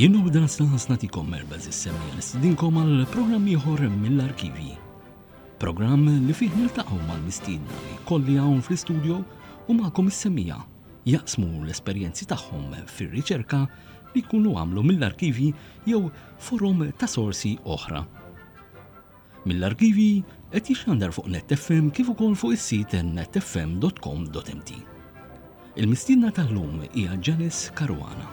Jien u dan s-sanħas natikom merba z-semmija nistidinkom għal program ieħor mill-arkivi. Program li fih niltaqgħu mal-mistidna li kolli hawn fl-istudio u magħkom is-semmija jaqsmu l-esperjenzi tagħhom fir-riċerka li jkunu għamlu mill-arkivi jew forum ta' sorsi oħra. Mill-arkivji qed jixxandar fuq Net FM kif ukoll fuq is-sit netfm.com.mt. Il-mistiedna tal-lum hija Janice Caruana,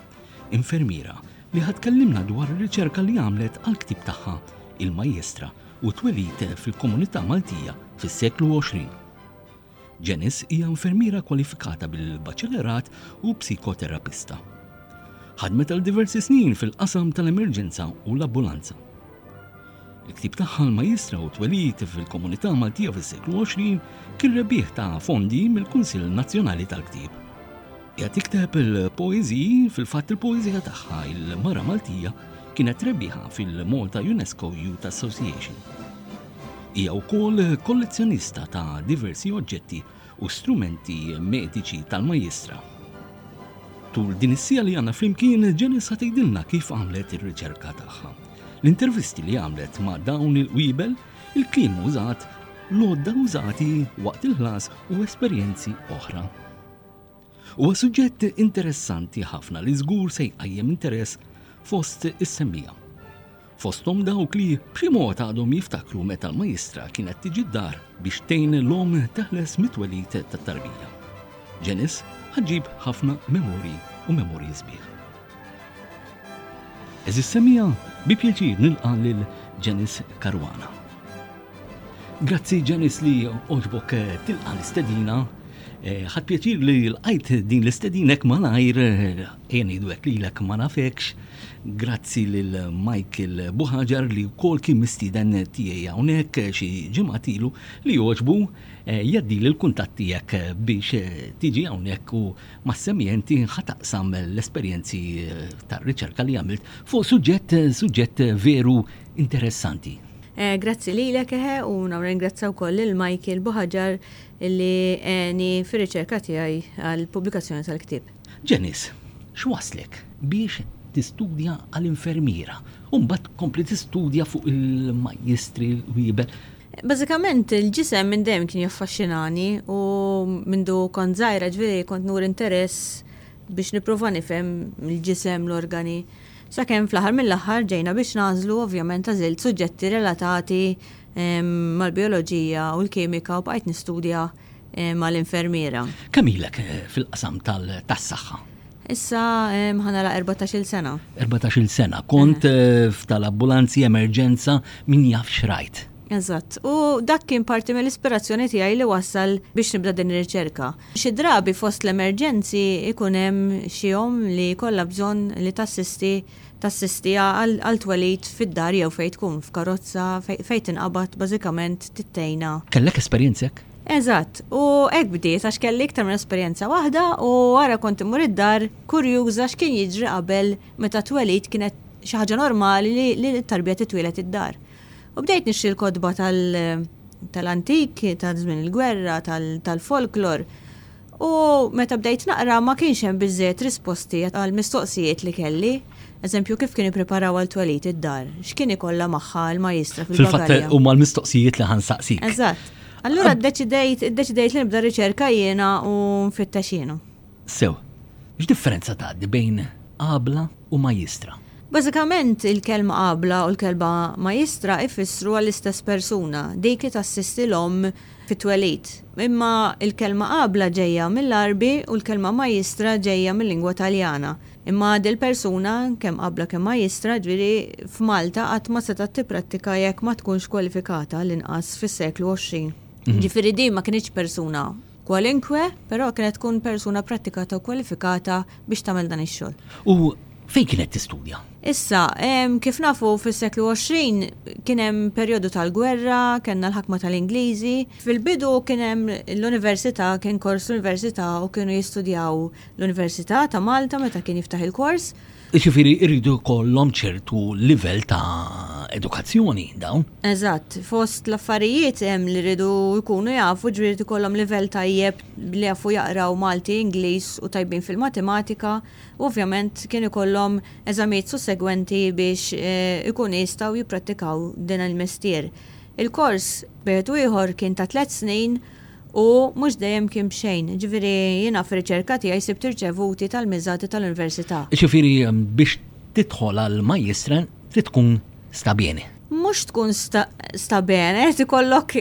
infermiera li ħad tkellimna dwar ir-riċerka li għamlet għall-ktieb tagħha Il-Majjestra u t-twelid fil-komunità Maltija fis-seklu 20. Janice hija infermiera kwalifikata bil-Baċellerat u psikoterapista. Ħadmet għal diversi snin fil-qasam tal-emerġenza u l-ambulanza. Il-ktib tagħha l-Majistra u twelid fil-komunità Maltija fis-seklu 20 kien rebbieħ ta' fondi mill-Kunsill Nazzjonali tal-Ktib. Hija tikteb il-poeżiji fil-fatt il-poeżija tagħha il-Mara Maltija kienet rebbieħa fil-Malta UNESCO Youth Association. Hija wkoll kollezzjonista ta' diversi oġġetti u strumenti mediċi tal-Majjistra. Tul din is-sija li għandna flimkien, Janice se tgħidilna kif għamlet ir-riċerka tagħha. L-intervisti li għamlet ma' dawn il-qwiebel, il-kliem użat, l-għodda użati waqt il-ħlas u esperjenzi oħra. Huwa suġġett interessanti ħafna li żgur se jqajjem interess fost is-semmija. fosthom dawk li b'xi mod għadhom jiftakru meta l-Majistra kienet tiġi d-dar biex tgħin lill-omm teħles mit-twelid tat-tarbija. Janice ħa ġġib ħafna memorji u memorji sbieħ. Għeżież semmiegħa, bi pjaċir nilqa' lil Janice Caruana. Grazzi Janice li għoġbok eh, tilqa' l-istedina. Eh, ħadd pjaċir li l-qajt din l-istedina hekk malajr eh, Ejja ngħidu hekk lilek ma nafekx, grazzi lil Michael Buħaġar li wkoll kien mistieden tiegħi hawnhekk xi ġimgħat ilu li jogħġbu eh, jgħaddili l-kuntatt tiegħek biex eh, tiġi hawnhekk u mas-semmi enti ħa taqsam l-esperjenzi eh, ta' riċerka li għamilt fuq suġġett suġġett veru interessanti. Eh, grazzi li l eħe u nawra ingrazza u koll il-Michael Buħagġar li għeni fir-riċerka tijaj għal-publikazzjoni tal-ktib. Janice, x'wasslek biex tistudja għal infermiera u mbagħad tkompli tistudja fuq il-Majjistri l-Wiebel? Bażikament il-ġisem minn dejjem kien jaffaxxinani u mindu kont żgħira ġifieri kont nuri interess biex nipprova nifhem il-ġisem, l-organi. Sakemm fl-aħħar mill-aħħar ġejna biex nagħżlu ovvjament għażilt suġġetti relatati mal-bijoloġija u l-kimika u bqajt nistudja mal-infermiera. Kemm ilek eh, fil-qasam tas-saħħa? Issa eh, ħanala 14-il sena. 14-il sena, kont eh, f'tal-ambulanzi emerġenza min jaf xrajt. Eżatt. U dak kien parti mill-ispirazzjoni tiegħi li wassal biex nibda din ir-riċerka. Xi drabi fost l-emerġenzi ikun hemm xi li kollha bżonn li tassisti Tassistiha għal twelid fid-dar jew fejn tkun f'karozza fejn tinqabad bażikament tgħinha. Kellek esperjenzi hekk? Eżatt, u hekk bdiet għax kelli iktar minn esperjenza waħda u ara kont immur id-dar kurjuża x'kien jiġri qabel meta t-twelid kienet xi ħaġa normali li t-tarbija titwieled id-dar. U bdejt nixtri l-kotba tal-antik, ta' żmien il-gwerra, tal-folklor U meta bdejt naqra ma kienx hemm biżżejjed risposti għall-mistoqsijiet li kelli. Eżempju, kif kien ippreparaw għal twelid id-dar? X'kien ikollha magħha l-majjistra fil-bagalja? Fil-fatt huma l-mistoqsijiet li ħa nsaqsik. Eżatt. Allura ddeċidejt, iddeċidejt li nibda riċerka jiena u nfittex jiena. Sew. X'differenza tgħaddi bejn għabla u majjistra? Bażikament il-kelma għabla u l-kelma majjistra jfissru għall-istess persuna, dik li tassisti l-omm fit-twelid. Imma l-kelma qabla ġejja mill-Għarbi u l-kelma majjistra ġejja mil-lingwa Taljana. Imma dil persuna, kemm qabla kemm majjistra, ġifieri f'Malta qatt ma setgħet tipprattika jekk ma tkunx kwalifikata l-inqas fis-seklu 20. Ġifieri din ma kinitx persuna kwalinkwe, però kienet tkun persuna prattikata u kwalifikata biex tagħmel dan ix-xogħol. U Fejn kienet tistudja? Issa, kif nafu fis-seklu 20 kien hemm perjodu tal-gwerra, kellna l-ħakma tal-Ingliżi. Fil-bidu kien hemm l-università, kien kors l-università u kienu jistudjaw l-Università ta' Malta meta kien jiftaħ il-kors. Jiġifieri jridu jkollhom ċertu livell ta' edukazzjoni dawn. Eżatt, fost l-affarijiet hemm li jridu jkunu jafu ġifieri jrid ikollhom livell tajjeb li jafu jaqraw Malti, Ingliż u tajbin fil-matematika u ovvjament kien ikollhom eżamijiet sussegwenti biex ikunu jistgħu jipprattikaw din il-mestier. Il-kors b'wieħed u ieħor kien ta' tliet snin u mhux dejjem kien b'xejn. Jiġifieri jiena fir-riċerka tiegħi sibt irċevuti tal-miżati tal-università. Jiġifieri biex tidħol għal majjistra trid tkun sta bene? Mhux tkun sta bene, qed ikollok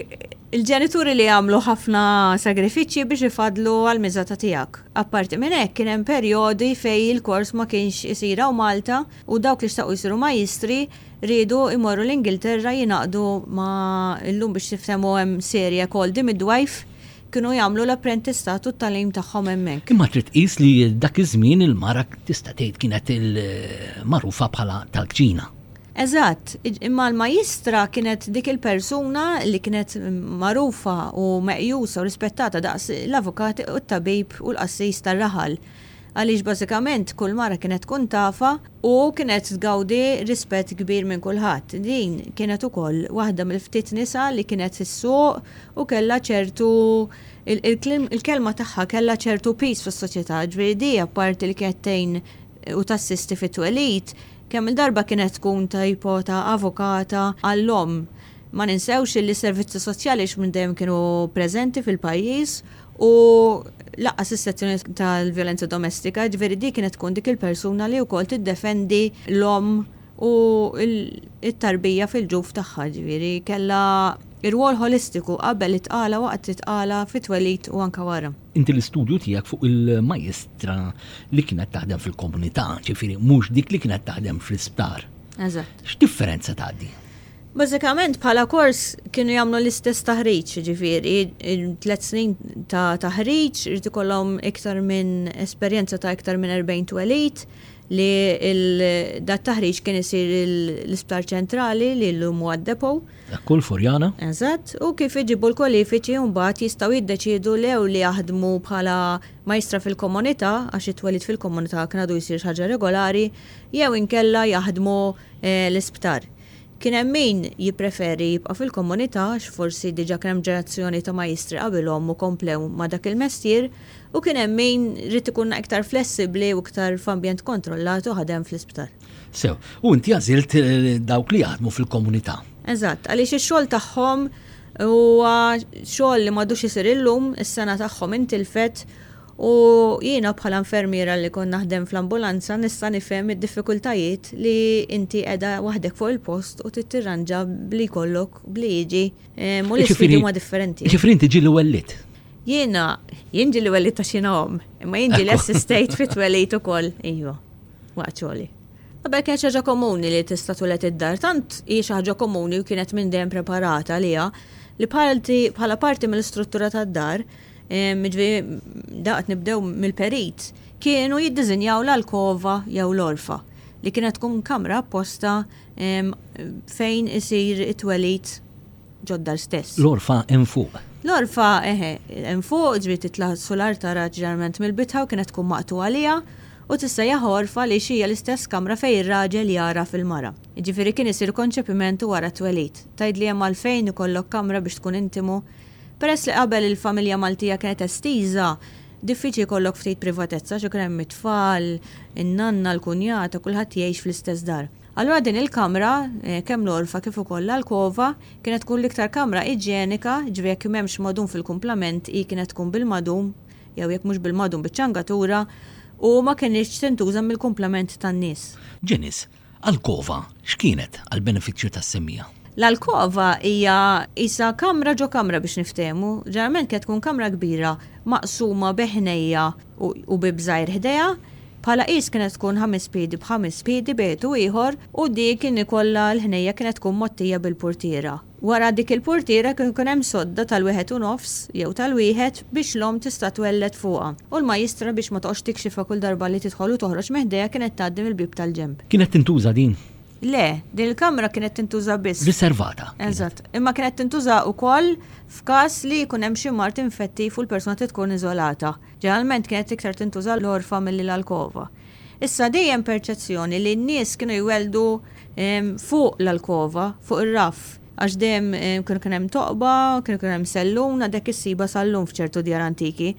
Il-ġenituri li għamlu ħafna sagrifiċċji biex ifaddlu għall-miża ta' tiegħek. Apparti minn hekk, kien hemm perjodi fejn il-kors ma kienx isir hawn Malta u dawk li xtaqu jsiru majjistri riedu jmorru l-Ingilterra jingħaqdu ma' illum biex tiftehmu hemm serje called the midwife kienu jagħmlu l-apprentistat u t-tagħlim tagħhom hemmhekk. Imma trid tqis li dak iż-żmien il-mara tista' tgħid kienet il-magħrufa bħala tal-kċina. Eżatt, imma l-Majjistra kienet dik il-persuna li kienet magħrufa u meqjusa u rispettata daqs l-avukat u t-tabib u l-qassis tar-raħal, għaliex bażikament kull mara kienet tkun tafha u kienet tgawdi rispett kbir minn kulħadd. Din kienet ukoll waħda mill-ftit nisa li kienet issuq u kellha ċertu, il-kelma tagħha kellha ċertu piż fis-soċjetà, jiġifieri di apparti li kienet tgħin u tassisti fit-twelid, kemm-il darba kienet tkun typo ta' avukata għall-omm. Ma ninsewx illi s-servizzi soċjali x'minn dejjem kienu preżenti fil-pajjiż u lanqas is-sezzjoni tal-vjolenza domestika, jiġifieri dik kienet tkun dik il-persuna li wkoll tiddefendi l-omm u t-tarbija fil-ġuf tagħha, jiġifieri kellha rwol ħolistiku qabel it-tqala, waqt it-tqala, fit-twelid u anke wara. Inti l-istudju tiegħek fuq il-majstra li kienet taħdem fil-komunità, ġifieri mhux dik li kienet taħdem fl-isptar. Eżatt. X'differenza tgħaddi? Bażikament bħala kors kienu jagħmlu l-istess taħriġ, ġifieri tliet snin ta' taħriġ irid ikollhom iktar minn esperjenza ta' iktar minn 40 twelid li dat taħriġ kien isir l-Isptar Ċentrali li llum huwa d-Depot. Dak kull Furjana. Eżatt, u kif iġibu l-kwalifiċi u mbagħad jistgħu jiddeċiedu lew li jaħdmu bħala majstra fil-komunità, għax it-twelid fil-komunità kien għadu jsir xi ħaġa regolari, jew inkella jaħdmu l-isptar. Kien hemm min jippreferi jibqa' fil-komunità għax forsi diġà kien hemm ġerazzjoni ta' majstri qabilhom u komplew ma' dak il-mestier, u kien hemm min ried ikun iktar flessibbli u iktar f'ambjent kontrollat u ħadem fl-isptar. Sew, u inti għażilt eh, dawk li jaħdmu fil-komunità. Eżatt, għaliex ix-xogħol tagħhom huwa xogħol li m'għadux isir illum, is-sena tagħhom intilfet u jiena bħala infermiera li kon naħdem fl-ambulanza nista' nifhem id-diffikultajiet li inti qiegħda waħdek fuq il-post u tittirranġa bli jkollok bli jiġi eh, u l-isfidi huma differenti. Ġifieri inti ġieli wellit. Jiena jinġi li wellit ta' xina om, imma jinġi l-assistajt fit-twelejt ukoll, ejwa. Waqt xogħli. Qabel kienet xi ħaġa komuni li tista' tulet id-dar, tant hi xi ħaġa komuni u kienet minn dejjem preparata għaliha li bħala parti mill-istruttura tad-dar, jiġifieri daqt nibdew mill-perit, kienu jiddiżinjaw l-alkova jew l-għorfa li kienet tkun kamra apposta fejn isir it-twelid ġod-dar stess. L-għorfa hemm fuq. L-għorfa, eħe, hemm fuq, ġifieri titla' sular tara ġeneralment mill-bitħa u kienet tkun maqtugħa għaliha u tissejjaħ għorf għaliex hija l-istess kamra fejn ir-raġel jagħraf il-mara. Jiġifieri kien isir konċepiment u wara t-twelid. Tgħidli hemm għalfejn ikollok kamra biex tkun intimu? Peress li qabel il-familja Maltija kienet estiża, diffiċli jkollok ftit privatezza għax ikun hemm it-tfal, in-nanna, l-kunjata, kulħadd jgħix fl-istess dar. Allura din il-kamra, kemm l-għorfa kif ukoll l-alkova, kienet tkun l-iktar kamra iġjenika, jiġifieri jekk m'hemmx madum fil-kumplament hi kienet tkun bil-madum, jew jekk mhux bil-magħdum biċ-ċangatura, u ma kenitx tintuża mill-kumplament tan-nies. Janice, alkova x'kienet, għall-benefiċċju tas-semmiegħa? L-alkova hija qisha kamra ġo kamra biex niftehmu. Ġeneralment kienet tkun kamra kbira maqsuma bi ħnejja u bieb żgħir ħdejha. Bħala qies kienet tkun ħames piedi b'ħames piedi bejn u ieħor u dik kien ikollha l-ħnejja kienet tkun mgħottija bil-purtiera. Wara dik il-purtiera kien ikun hemm sodda tal-wieħed u nofs jew tal-wieħed biex l-omm tista' twelled fuqha, u l-majjistra biex ma toqgħodx tikxifha kull darba li tidħol u toħroġ minn ħdejha kienet tgħaddi mill-bieb tal-ġenb. Kienet tintuża din? Le, din il-kamra kienet tintuża biss. Riservata kienet. Eżatt. Imma kienet tintuża wkoll f'każ li jkun hemm xi mard infettiv u l-persuna trid tkun iżolata. Ġeneralment kienet iktar tintuża l-għorfa milli l-alkova. Issa dejjem perċezzjoni li n-nies kienu jwelldu fuq l-alkova, fuq ir-raff, għax dejjem kienu kien hemm toqba, kienu kien hemm sellun, għadek issibha sal-lum f'ċertu djar antiki.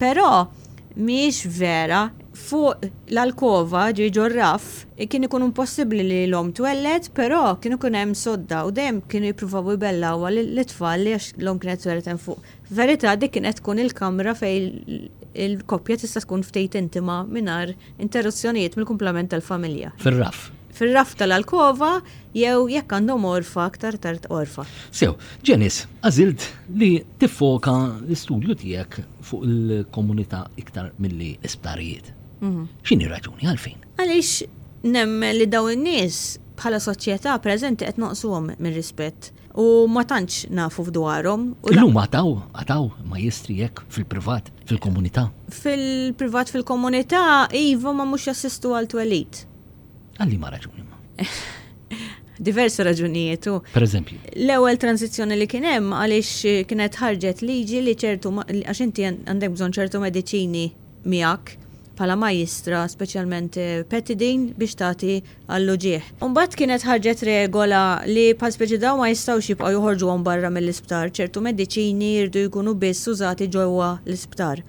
Però mhijiex vera, fuq l-alkova, ġifieri ġo r-raff, kien ikun impossibbli li l-omm twelled, però kien ikun hemm sodda u dejjem kienu jippruvaw ibellgħuha lit-tfal għax l-omm kienet twelled hemm fuq. F'verità dik kienet tkun il-kamra fejn il-koppja tista' tkun ftit intima mingħajr interruzzjonijiet mill-kumplament tal-familja. Fir-raff. Fir-raff tal-alkova jew jekk għandhom għorfa aktar tard għorfa. Sew, Janice, għażilt li tiffoka l-istudju tiegħek fuq il-komunità iktar milli l-isptarijiet. X'inhi r-raġuni għalfejn? Għaliex nemmen li dawn in-nies bħala soċjetà preżenti qed noqsuhom mir-rispett. u ma tantx nafu f'dwarhom. Illum għad hawn, għad hawn majjistri hekk fil-privat, fil-komunità? Fil-privat fil-komunità, iva ma mhux jassistu għal twelid. Għal liema raġuni ma? Diversi raġunijiet u. Per eżempju. L-ewwel transizzjoni li kien hemm għaliex kienet ħarġet liġi li ċertu għax inti għandek bżonn ċertu mediċini miegħek bħala majjistra, speċjalment petidin biex tagħti għall-uġigħ. U mbagħad kienet ħarġet regola li bħall-speċi dawn ma jistgħux jibqgħu joħorġuhom barra mill-isptar, ċertu mediċini jridu jkunu biss użati ġewwa l-isptar.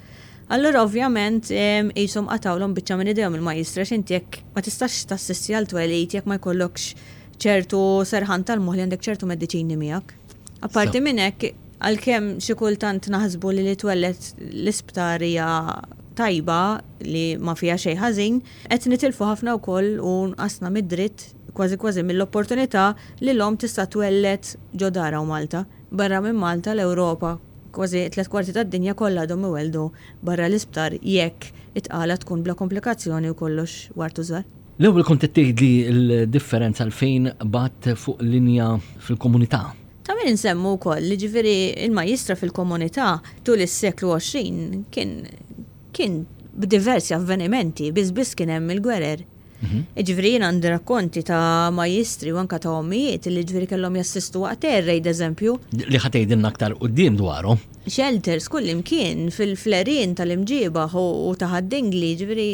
Allura ovvjament qishom qatgħulhom biċċa minn idejhom il-majjistri għax inti jekk ma tistax tassisti għal twelid jekk ma jkollokx ċertu serħan tal-moħħ li għandek ċertu mediċini miegħek. Apparti minn hekk, għalkemm xi kultant naħsbu li li twelled l-isptar hija tajba li ma fiha xejn ħażin, Qed nitilfu ħafna wkoll u nqasna mid-dritt, kważi kważi mill-opportunità li l-omm tista' twelled ġo darha u Malta. Barra minn Malta, l-Ewropa, kważi t-tliet kwarti tad-dinja kollha għadhom iwelldu barra l-isptar jekk it-tqala tkun bla komplikazzjoni u kollox ward u żgħar. L-ewwel kont qed tgħidli l-differenza għalfejn bgħadt fuq linja fil-komunità. Ta' min insemmu wkoll, jiġifieri l-majjistra fil-komunità tul is-seklu għoxrin kien kien b'diversi avvenimenti, biss biss kien hemm il-gwerer. Mhm. Ġifieri jien għandi rakkonti ta' majistri u anka ta' ommijiet li ġifieri kellhom jassistu waqt errej eżempju. Li ħatejdilna aktar qudiem dwarhom. Shelters kull imkien fil-flerin tal-imġiba u ta' ħaddingli ġifieri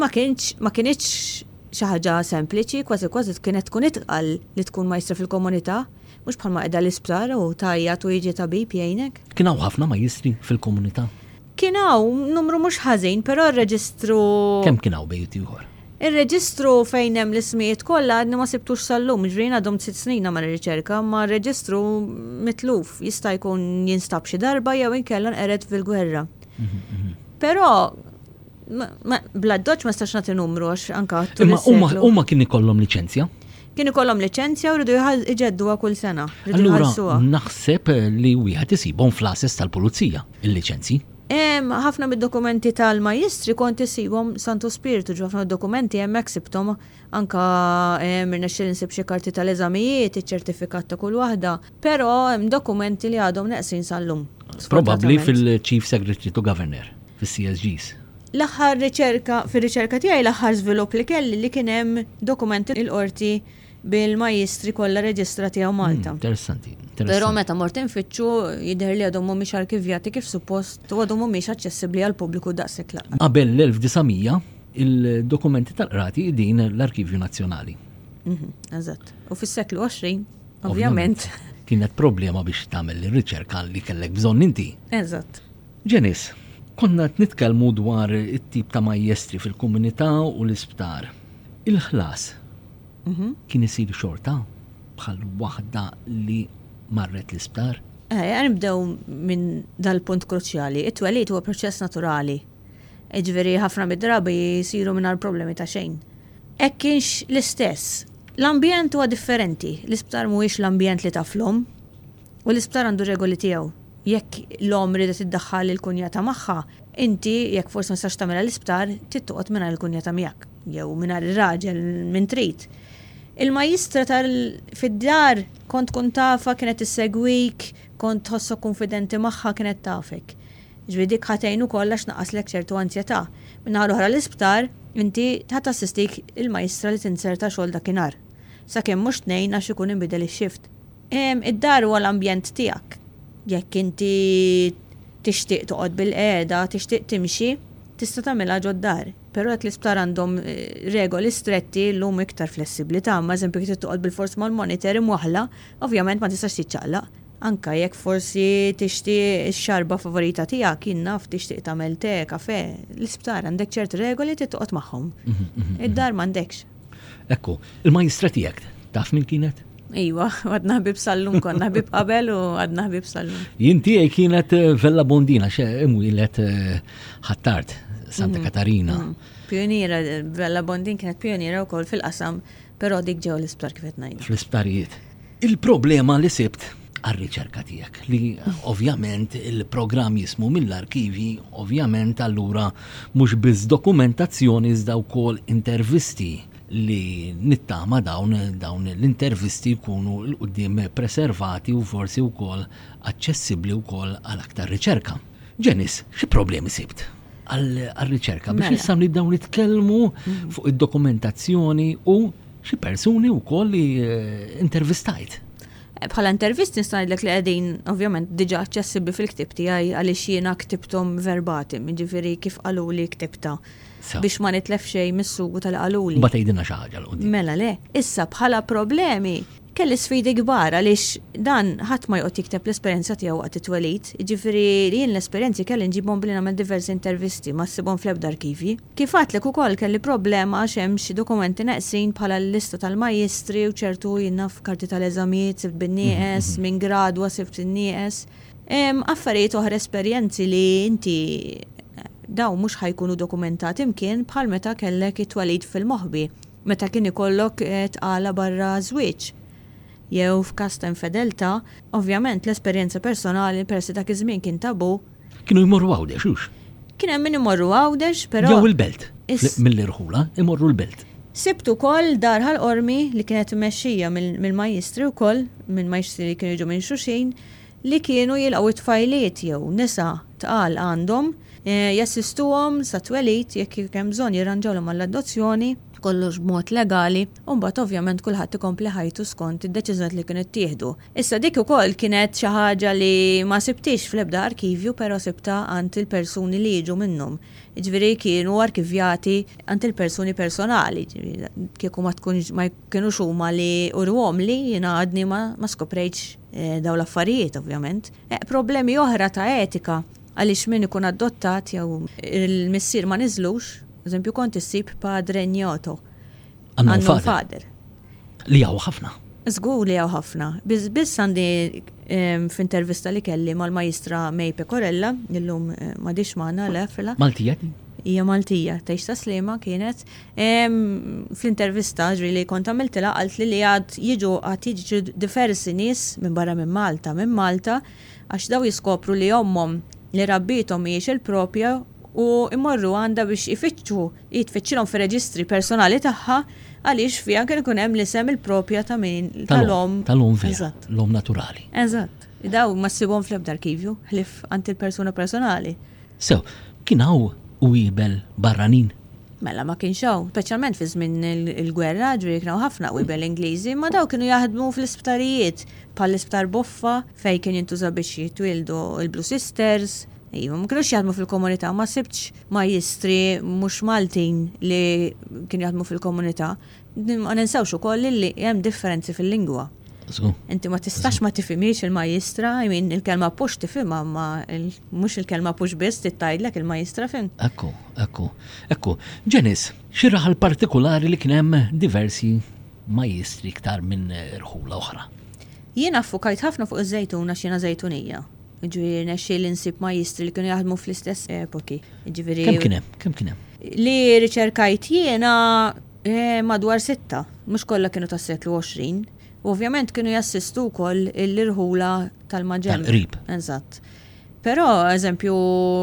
ma kienx ma kienx xi ħaġa sempliċi, kważi kważi kienet tkun itqal li tkun majstra fil-komunità. Mhux bħalma qiegħda l-isptar u tgħajjat u jiġi tabib jgħinek. Kien hawn ħafna majjistri fil-komunità? Kien hawn numru mhux ħażin, però r-reġistru. Kemm kien hawn bejjiet ieħor? Ir-reġistru fejn hemm l-ismijiet kollha għadni ma sibtux sal-lum, jiġri jien għadhom sitt snin nagħmel ir-riċerka, imma r-reġistru mitluf, jista' jkun jinstab xi darba jew inkella nqered fil-gwerra. Però bl-addoċċ ma nistax nagħti numru għax anke. Imma huma kien ikollhom liċenzja? Kien ikollhom liċenzja u rridu jġedduha kull sena. Allura naħseb li wieħed isibhom fl-ases tal-pulizija il-liċenzji. Ħafna mid-dokumenti tal-majjistri kont isibhom Santu Spirtu, ġo ħafna dokumenti hemmhekk sibthom anke rnexxieli nsib xi karti tal-eżamijiet, iċ-ċertifikat ta' kull waħda. Pero hemm dokumenti li għadhom neqsin sal-lum. Probabbli fil-Chief Secretary to Governor, fis-CSGs. L-aħħar riċerka, fir-riċerka tiegħi l-aħħar żvilupp li kelli li kien hemm dokumenti il-qorti bil-majjistri kollha reġistrati hawn Malta. Hmm, interessanti. Però meta mort infittxu jidher li għadhom mhumiex arkivjati kif suppost u għadhom mhumiex aċċessibbli għal pubbliku daqshekk laqgħa. Qabel l-1900 il-dokumenti tal-qrati din l-Arkivju Nazzjonali. Mhm, eżatt. U fis-seklu 20 Ovvjament. Kienet problema biex tagħmel ir-riċerka li kellek bżonn inti. Eżatt. Ġenis, konna qed nitkellmu dwar it-tip ta' majjestri fil-komunità u l-isptar. Il-ħlas mhm. kien isir xorta bħal waħda li marret l-isptar? Eh, nibdew minn dal-punt kruċjali. It-twelid huwa proċess naturali. Iġveri ħafna mid-drabi jisiru minn problemi ta' xejn. Ek kienx l-istess L-ambjent huwa differenti. L-isptar mhuwiex l-ambjent li taf l-omm. U l-isptar għandu r-regoli tiegħu. Jekk l-omm riedet iddaħħal lill-kunjata magħha, inti, jekk forsi ma tistax tagħmilha l-isptar, trid toqgħod mingħajr il-kunjata miegħek, jew mingħajr ir-raġel, min trid. Il-majjistra tal fid-dar kont tkun tafha, kienet issegwik, kont tħossok kunfidenti magħha, kienet tafek. Jiġifieri dik ħa tgħin ukoll għax tnaqqaslek ċertu anzjetà. Min-naħa l-oħra l-isptar, inti ħa tassistik il-majstra li tinzerta xogħol dakinhar. Sakemm mhux tnejn għax ikun inbidel ix-shift. Id-dar huwa l-ambjent tiegħek. Jekk inti tixtieq toqgħod bil-qiegħda, tixtieq timxi, tista' tagħmilha ġod-dar. Però jekk l-isptar għandhom regoli stretti, llum iktar flessibilità, imma eżempju jekk trid toqgħod bilfors mal-monitor imwaħħla, ovvjament ma tistax tiċċaqlaq. Anke jekk forsi tixtieq ix-xarba favorita tiegħek, jien naf, tixtieq tagħmel te, kafè, l-isptar għandek ċert regoli trid toqgħod magħhom. Id-dar m'għandekx. Ekku, il-majstra tiegħek taf min kienet? Iwa, għadna ħbib sallum konna ħbib qabel u għadna ħbib sallum. Jien tiegħi kienet eh, Vella Bondina, xe imwilet eh, ħattart Santa mhm. Katarina. Mhm. Pioniera, Vella Bondin kienet pioniera wkoll fil-qasam, però dik ġew l-isptar kif qed ngħidu. Fl-isptarijiet. Il-problema li sibt għar-riċerka tiegħek li ovvjament il-programm jismu mill-arkivji ovvjament allura mhux biss dokumentazzjoni iżda wkoll intervisti li nittama dawn dawn l-intervisti jkunu l qudiem preservati u forsi wkoll aċċessibbli wkoll għal aktar riċerka. Ġenis, xi problemi sibt? għal-riċerka biex mela. jissamni dawn nitkellmu mm. fuq id-dokumentazzjoni u Xi persuni wkoll li eh, intervistajt? Eh, bħala intervisti nista' ngħidlek li qegħdin ovvjament diġà aċċessibbli fil-ktieb tiegħi għaliex jiena ktibthom verbatim, jiġifieri kif qaluli ktibta biex ma nitlef xejn mis-sugu tal-qaluli. Ba tgħidilna xi ħaġa l Mela le, issa bħala problemi kelli sfidi kbar għaliex dan ħadd ma joqgħod jikteb l-esperjenza tiegħu waqt it-twelid, jiġifieri jien l-esperjenzi kelli nġibhom billi nagħmel diversi intervisti ma ssibhom fl-ebda arkivji. Kif għedtlek ukoll kelli problema għax hemm xi dokumenti neqsin bħala l-lista tal-majjistri u ċertu, jien naf, karti tal-eżamijiet sibt bin-nieqes, minn gradwa sibt in-nieqes. Hemm affarijiet oħra esperjenzi li inti dawn mhux ħa jkunu dokumentati imkien bħal meta kellek it-twelid fil-moħbi, meta kien ikollok tqala barra żwieġ jew f'każ ta' infedeltà, ovvjament l-esperjenza personali peress li dak iż-żmien kien tabù, Kienu jmorru għawdex, ux? Kien hemm min imorru għawdex, però. Jew il-belt. Mill-irħula, imorru l-belt. Sibtu wkoll dar ħal-qormi li kienet immexxija mill-majjistri wkoll, minn majjistri li kienu jiġu minn Xuxin, li kienu jilqgħu t-tfajliet jew nisa tqal għandhom, jassistuhom sat-twelid, jekk kienu hemm bżonn jirranġawlhom għall-adozzjoni, kollox b'mod legali, u mbagħad ovvjament kulħadd ikompli ħajtu skont id-deċiżjonijiet li kienu ttieħdu. Issa dik ukoll kienet xi ħaġa li ma sibthiex fl-ebda arkivju però sibtha għand il-persuni li jiġu minnhom. Jiġifieri kienu arkivjati għand il-persuni personali, kieku ma tkunx ma kinux huma li uruhomli jiena għadni ma ma skoprejtx dawn l-affarijiet ovvjament. Problemi oħra ta' etika għaliex min ikun adottat jew il-missier ma niżlux, eżempju kont issib padre ignoto, unknown father. Li hawn ħafna. Żgur li hawn ħafna. Biss għandi f'intervista li kelli mal-Majstra May Pecorella, illum m'għadhiex magħna le fila. Maltija din? Hija Maltija, tgħix ta' Sliema kienet. Fl-intervista ġri li kont għamiltilha qalt li li għad jiġu għad jiġu diversi nies minn barra minn Malta, minn Malta, għax daw jiskopru li ommhom li rabbiethom mhijiex il-propja u jmorru għandha biex ifittxu, hi tfittxilhom fir-reġistri personali tagħha għaliex fiha kien ikun hemm l-isem il-proprja ta' min, tal-omm. Tal-omm fiha. Eżatt. L-omm naturali. Eżatt. Dawn ma ssibhomx l-ebda arkivju ħlief għand il-persuna personali. Sew, kien hawn qwiebel barranin? Mela ma kienx hawn, speċjalment fi żmien il-gwerra, ġifieri kien hawn ħafna qwiebel Ingliżi, imma dawn kienu jaħdmu fl-isptarijiet bħall-Isptar Boffa fejn kien jintuża biex jitwieldu l-Blue Sisters, Iva, ma kienux jaħdmu fil-komunità, ma sibtx majistri mhux Maltin li kienu jaħdmu fil-komunità. Ma ninsawx ukoll li hemm differenzi fil-lingwa. Inti ma tistax ma tifimiex il-majistra, min il-kelma pux tifimha ma mhux il-kelma pux biss tittajdlek il-majistra fim. Ekku, ekku, ekku. Ġenis, xi raħal partikolari li kien hemm diversi majistri iktar minn rħula oħra. Jiena affukajt ħafna fuq iż-żejtun għax jiena żejtunija. Jiġifieri rnexxieli nsib majjistri li kienu jaħdmu fl-istess epoki. Jiġifieri. Kemm kien hemm? Kemm kien hemm? Li riċerkajt jiena eh, madwar sitta, mhux kollha kienu tas-seklu 20. U ovvjament kienu jassistu wkoll l-irħula tal-maġem. Tal-qrib. Eżatt. Però, eżempju,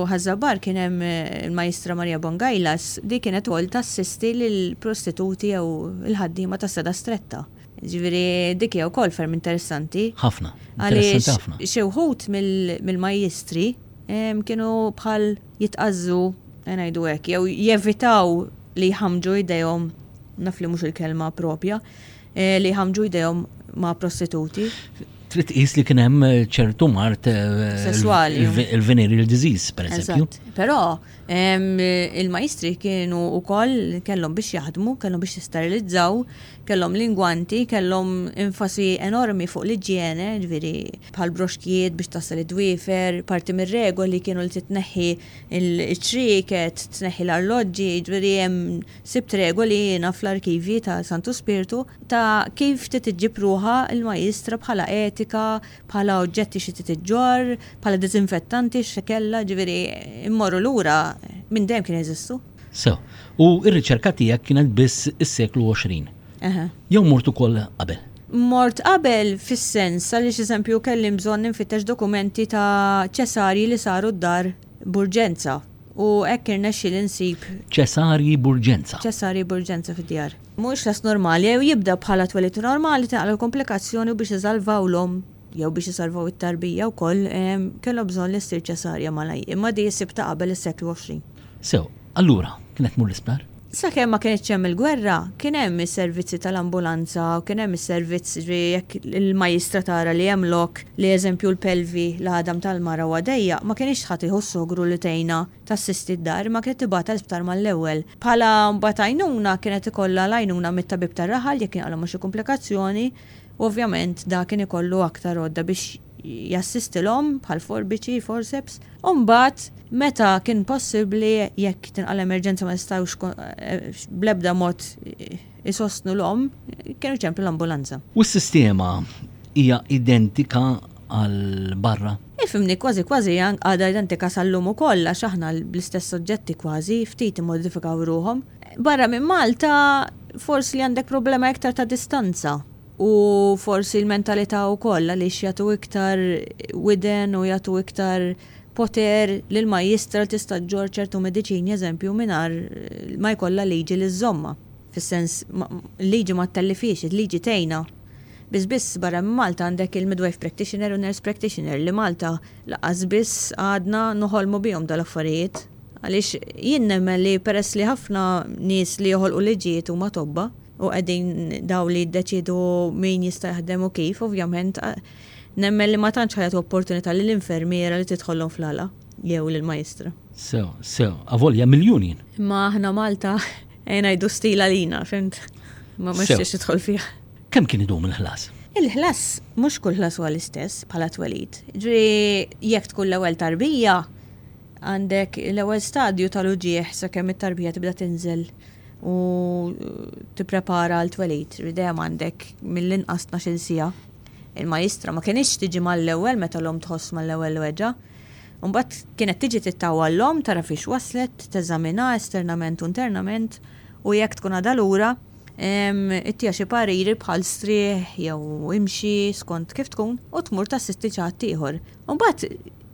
ħażabar kien hemm eh, il-Majstra Maria Bongailas, di kienet ukoll tassisti lill-prostituti jew il-ħaddiema tas-seda stretta. Jiġifieri dik hija wkoll ferm interessanti. Ħafna. Interessanti ħafna. Għaliex xi wħud mill-majjistri kienu bħal jitqażżu, ngħidu hekk, jew jevitaw li jħammġu idejhom, naf li mhux il-kelma propja, eh, li jħammġu idejhom ma' prostituti. Trid tqis li kien hemm eh, ċertu mart eh, sesswali. Il-venereal disease, per eżempju. Però il-majstri kienu wkoll kellhom biex jaħdmu, kellhom biex jisterilizzaw, Kellhom l-ingwanti, kellhom enfasi enormi fuq l-iġjene, jiġifieri bħal broxkijiet biex tgħassel id-dwiefer, parti mir-regoli kienu li titneħħi ċ-ċrieket, tneħħi l-arloġġi, jiġifieri hemm sibt regoli jiena fl-arkivji ta' Santu Spirtu ta' kif trid iġġib ruħha l-majjistra bħala etika, bħala oġġetti xi trid iġġorr, bħala diżinfettanti x'se kellha, jiġifieri mmorru lura min dejjem kien jeżistu. Sew. U r-riċerka tiegħek kienet biss is-seklu 20. Eħe. Jew mort ukoll qabel? Mort qabel fis-sens għaliex eżempju kelli bżonn infittex dokumenti ta' ċesarji li saru d-dar b'urġenza u hekk irnexxieli nsib. Ċesarji b'urġenza. Ċesarji b'urġenza fid-djar. Mhuwiex ras normali jew jibda bħala twelid normali tinqala l-komplikazzjoni u biex isalvaw l-omm jew biex isalvaw it-tarbija wkoll, kellhom bżonn li ssir ċesarja malajr, imma di ssib ta' qabel is-seklu 20. Sew, allura, kien qed tmur l-isptar? Sakemm ma kinitx hemm il-gwerra, kien hemm is-servizzi tal-ambulanza, kien hemm is-servizz, jiġri jekk il-majjistra tara li hemm lok, li eżempju l-pelvi, l-għadam tal-mara huwa dejjaq, ma kinitx tħa tieħu s-sogru li tgħinha tassisti d-dar, imma kienet tibgħatha l-isptar mal-ewwel. Bħala mbagħad għajnuna, kienet ikollha l-għajnuna mit-tabib tar-raħal jekk kien qalhom ma' xi kumplikazzjoni, U ovvjament da kien ikollu aktar għodda biex jassistilhom bħal forbiċi, forceps. U mbagħad meta kien possibbli jekk tinqal' emerġenza ma jistgħux bl-ebda mod isostnu l-omm, kienu jċemplu l-ambulanza. U s-sistema hija identika għal barra? Ifhimni, kważi kważi għadha identika sal-lum ukoll għax aħna bl-istess oġġetti kważi, ftit immodifikaw ruħhom. Barra minn Malta, forsi għandek problema iktar ta' distanza u forsi l-mentalità wkoll għaliex jagħtu iktar widen u jagħtu iktar poter lil majjistra li tista' ġġorr ċertu mediċini eżempju mingħajr ma jkollha liġi li żżommha. Fis-sens, il-liġi ma ttellifhiex, il-liġi tgħinha. Biss biss barra minn Malta għandek il-midwife practitioner u nurse practitioner li Malta lanqas biss għadna noħolmu bihom dal-affarijiet. Għaliex jien nemmen li peress li ħafna nies li joħolqu liġijiet huma tobba, u qegħdin dawn li jiddeċiedu min jista' jaħdem u kif, ovvjament nemmen li ma tantx ħa jagħtu opportunità lill-infermiera li tidħollhom fl-għala jew lill-majstra. Sew, sew. Avolja mill-union. Imma aħna Malta ejn ngħidu stil għalina, fhimt? Ma ma nixtieqx nidħol fiha. Kemm kien idum il-ħlas? Il-ħlas, mhux kull ħlas huwa l-istess bħala t-twelid. Jiġri jekk tkun l-ewwel tarbija, għandek l-ewwel stadju tal-uġigħ sakemm it-tarbija tibda tinżel u tipprepara għal twelid. Dejjem għandek mill-inqas 12 siegħa. Il-majistra ma kienx tiġi mal-ewwel meta l-om tħoss mal-ewwel weġa'. Mbagħad kienet tiġi tittawa l-om tara fiex waslet, teżamina esternament u internament u jekk tkun għadha lura, ittiha xi pariri bħal strieħ jew imxi skont kif tkun u tmur tassisti xi ħadd ieħor. U mbagħad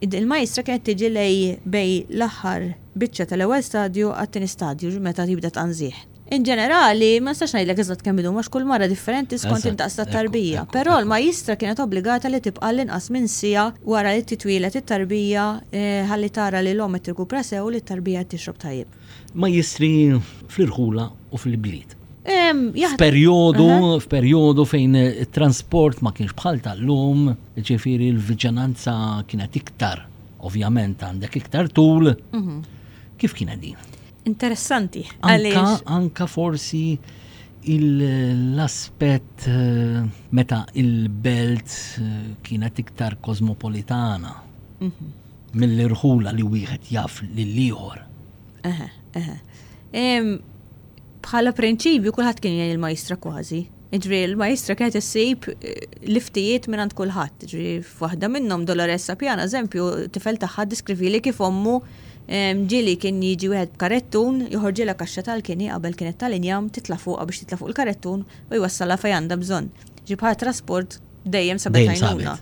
il-majstra kienet tiġi lej bejn l-aħħar biċċa tal-ewwel stadju għat-tieni stadju meta jibda t-tqanżigħ. In ġenerali, ma nistax ngħidlek eżatt kemm idum għax kull marra differenti skont id-daqs tat-tarbija, però l-majstra kienet obbligata li tibqa' għall-inqas minn siegħa wara li titwieled it-tarbija ħalli tara li l-omm qed tirkupra sew u li t-tarbija qed tixrob tajjeb. Majjistri fl-irħula u fil-bliet. F'perjodu, f'perjodu fejn it-transport ma kienx bħal tal-lum, ġifiri l-viċinanza kienet iktar, ovvjament għandek iktar tul, mhm. kif kienet din? Interessanti. Anka, anka forsi l-aspet eh, meta il-belt eh, kienet iktar kosmopolitana. Mhm. Mill-irħula li wieħed jaf lill-ieħor. Eħe, eħe. Bħala prinċipju kulħadd kien jgħin il-majstra kważi. Ġri, il-majstra kienet issib eh, liftijiet minn għand kulħadd. Ġri, f'waħda minnhom Doloressa Pjana, eżempju, tifel tagħha diskrivili kif ommu ġili kien jiġi wieħed b'karettun, joħorġilha kaxxa tal-kini qabel kienet tal-injam titla' fuqha biex titla' fuq il-karettun u jwassalha fejn għandha bżonn. Ġi bħala trasport dejjem sabet għajnuna.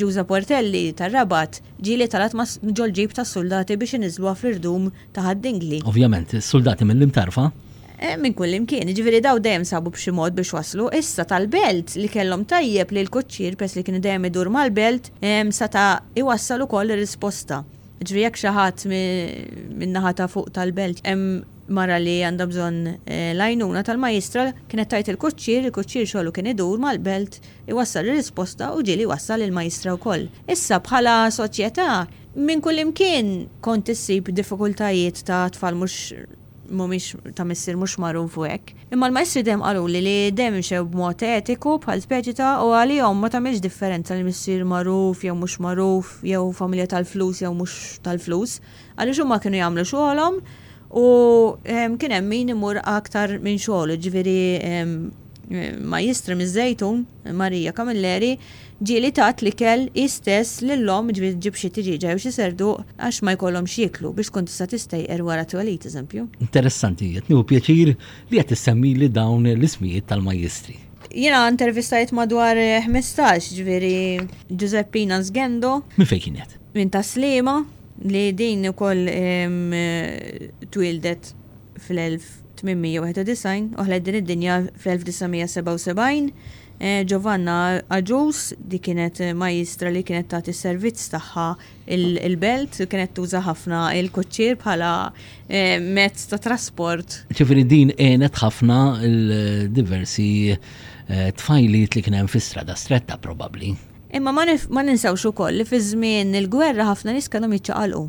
Ġuża Portelli ta' Rabat ġieli talat ma' ġolġib ta' soldati biex iniżluha fl-irdum ta' ħaddingli. Ovvjament, soldati mill-imtarfa. Eh, minn kull imkien, ġifieri daw dejjem sabu b'xi mod biex waslu, issa tal-belt li kellhom tajjeb li l-kuċċier pess li kien dejjem idur mal-belt, ehm, seta' iwassal ukoll ir-risposta. Ġifieri jekk xi ħadd min-naħa ta' fuq tal-belt, ehm, Mara li għandha bżonn l-għajnuna tal-majjistra kienet tgħid il-kuċċier, il-kuċċier xogħlu kien idur mal-belt iwassal ir-risposta u ġieli jwassal il-majjistra wkoll. Issa bħala soċjetà minn kullimkien kont issib diffikultajiet ta' tfal mhux mhumiex ta' missier mhux magħruf u hekk. Imma l-majjistri dejjem qaluli li dejjem imxew b'mod etiku bħal speċi ta' u għalihom ma tagħmilx differenza li missier magħruf jew mhux magħruf jew familja tal-flus jew mhux tal-flus. Għaliex huma kienu jagħmlu xogħolhom u ehm, kien hemm min imur aktar minn xogħol, ġifieri ehm, majistri miż-żejtun, Marija Kamilleri, ġieli tat li kell istess lill-lom ġieli ġib xi tiġiġa jew xi serdu għax ma jkollhom xieklu biex tkun tista' tistejqer wara twelid eżempju. Interessanti, qed nieħu pjaċir li qed issemmi li dawn l-ismijiet tal-majjistri. Jiena intervistajt madwar 15 ġifieri Giuseppina Zgendo. Minn fejn kienet? Minn taslima. li din ukoll twieldet fl-1891 u ħlet din id-dinja fl-1977, Giovanna Agius, di kienet majistra li kienet tagħti s-servizz tagħha il-belt, kienet tuża ħafna il-koċċier bħala mezz ta' trasport. Ġifieri din għenet ħafna l-diversi tfajliet li kien hemm fi Strada Stretta probabbli. Imma ma ninsewx ukoll li fi żmien il-gwerra ħafna nies kellhom jiċċaqalqu.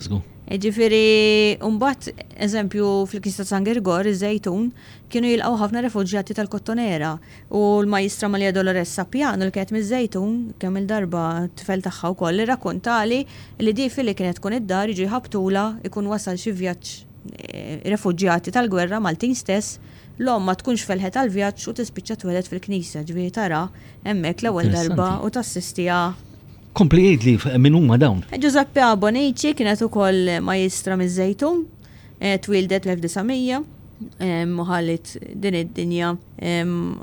Żgur. Ġifiri, umbat, eżempju, fil-Knisja San Gergor, iż-Żejtun, kienu jilqaw ħafna refuġjati tal-Kottonera u l-Majistra Malia Dolores Sapjano li kienet miż-Żejtun, kemm il-darba t-tifel tagħha wkoll irrakkuntali li di fili kienet tkun id-dar jiġu jħabbtulha jkun wasal xi vjaġġ refuġjati tal-gwerra Maltin stess L-omm ma tkunx felħet għall-vjaġġ u tispiċċa tweled fil-knisja, ġifieri taraha hemmhekk l-ewwel darba u tassistiha. Kompli għidli min huma dawn. Ġużeppea Bonnici kienet ukoll majistra miż-Żejtun, twieldet l-1900 u ħalliet din id-dinja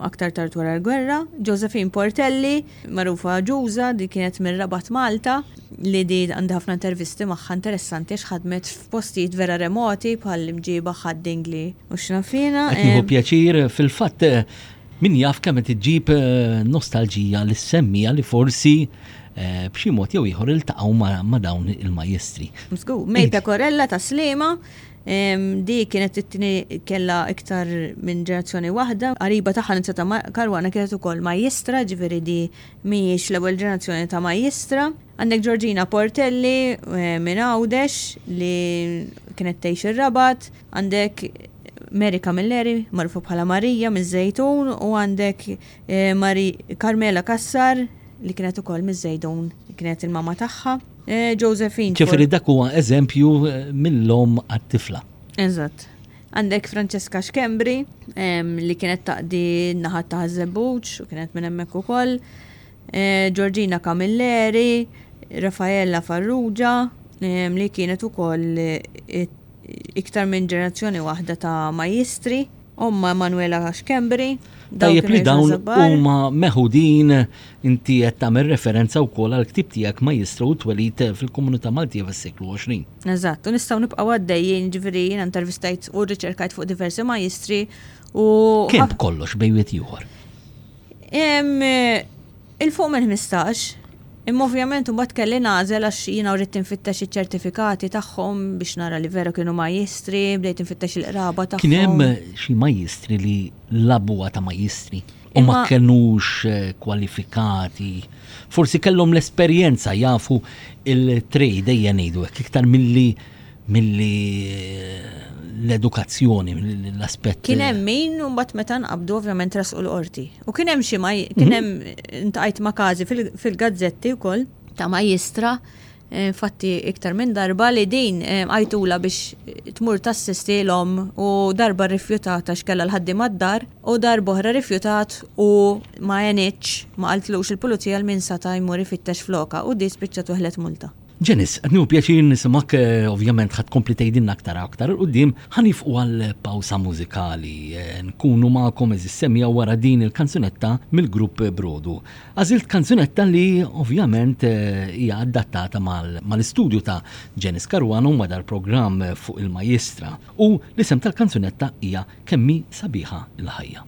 aktar tard wara l-gwerra. Josephine Portelli, Magħrufa Ġuża, din kienet minn Rabat Malta, li din għandi ħafna intervisti magħha interessanti għax ħadmet f'postijiet vera remoti bħall-imġiba, Ħad-Dingli u x'naf jiena. Qed nieħu pjaċir, fil-fatt min jaf kemm qed iġġib nostalġija li ssemmija li forsi Eh, b'xi mod jew ieħor iltaqgħu ma' dawn il-majestri. Żgur, Mejda Korella ta' Sliema, Dik kienet it-tieni kellha iktar minn ġenerazzjoni waħda. Qariba tagħha Annunzjata Caruana kienet ukoll majjistra, ġifieri di mhijiex l-ewwel ġenerazzjoni ta' majjistra. Għandek Georgina Portelli minn Għawdex li kienet tgħix ir-Rabat, għandek Mary Camilleri magħrufa bħala Marija miż-Żejtun u għandek Carmela Cassar li kienet ukoll miż-Żejtun kienet il-mama tagħha. Eh, Josephine. Ġifieri dak huwa eżempju eh, mill-lom għat-tifla. Eżatt. Għandek Francesca Xkembri li kienet taqdi naħat ta' Zebuċ u kienet minn hemmhekk ukoll. Eh, Giorgina Camilleri, Raffaella Farrugia li kienet ukoll iktar minn ġenerazzjoni waħda ta' majistri. Omma Emanuela Schembri. Tajjeb li dawn huma meħudin inti qed tagħmel referenza wkoll għal ktib tiegħek ma jistru twelid fil-komunità Maltija fis-seklu 20. Eżatt, u nistgħu nibqgħu għaddejjin ġifieri jiena intervistajt u riċerkajt fuq diversi majjistri u. Kien kollox bejwiet ieħor. 'Il fuq minn ħmistax. Imma ovvjament imbagħad kelli nagħżel għax jiena ridt infittex iċ-ċertifikati tagħhom biex nara li veru kienu majjistri, bdejt infittex il-qraba tagħhom. Kien hemm xi majjistri li l-abwa ta' majjistri u ma kenux kwalifikati. Forsi kellhom l-esperjenza, jafu il-trade, ejja ngħidu hekk, iktar milli milli l-edukazzjoni, l-aspett. Kien hemm min u mbagħad meta nqabdu ovvjament trasqu l-qorti. U kien hemm xi ma kien hemm mhm. ntqajt ma' każi fil-gazzetti wkoll ta' majistra eh, fatti iktar minn darba li din eh, għajtula biex eh, tmur tassisti l-om u darba rifjutata xkella l-ħaddim għad-dar u darba oħra rifjutat u ma jenitx ma għaltlux il-pulizija l-min sata jmur ifittex floka u di spiċċa tuħlet multa. Janice, qed nieħu pjaċir nisimgħek eh, ovvjament ħadd kompli tgħidilna aktar aktar il qudiem ħanifqu għal pawsa mużikali eh, nkunu magħkom eżis semja wara din il-kanzunetta mill-grupp Brodu. Għażilt kanzunetta li ovvjament eh, hija adattata mal-istudju ta' Janice Caruano madar programm fuq il-Majistra u l-isem tal-kanzunetta hija Kemmi Sabiħa l-Ħajja.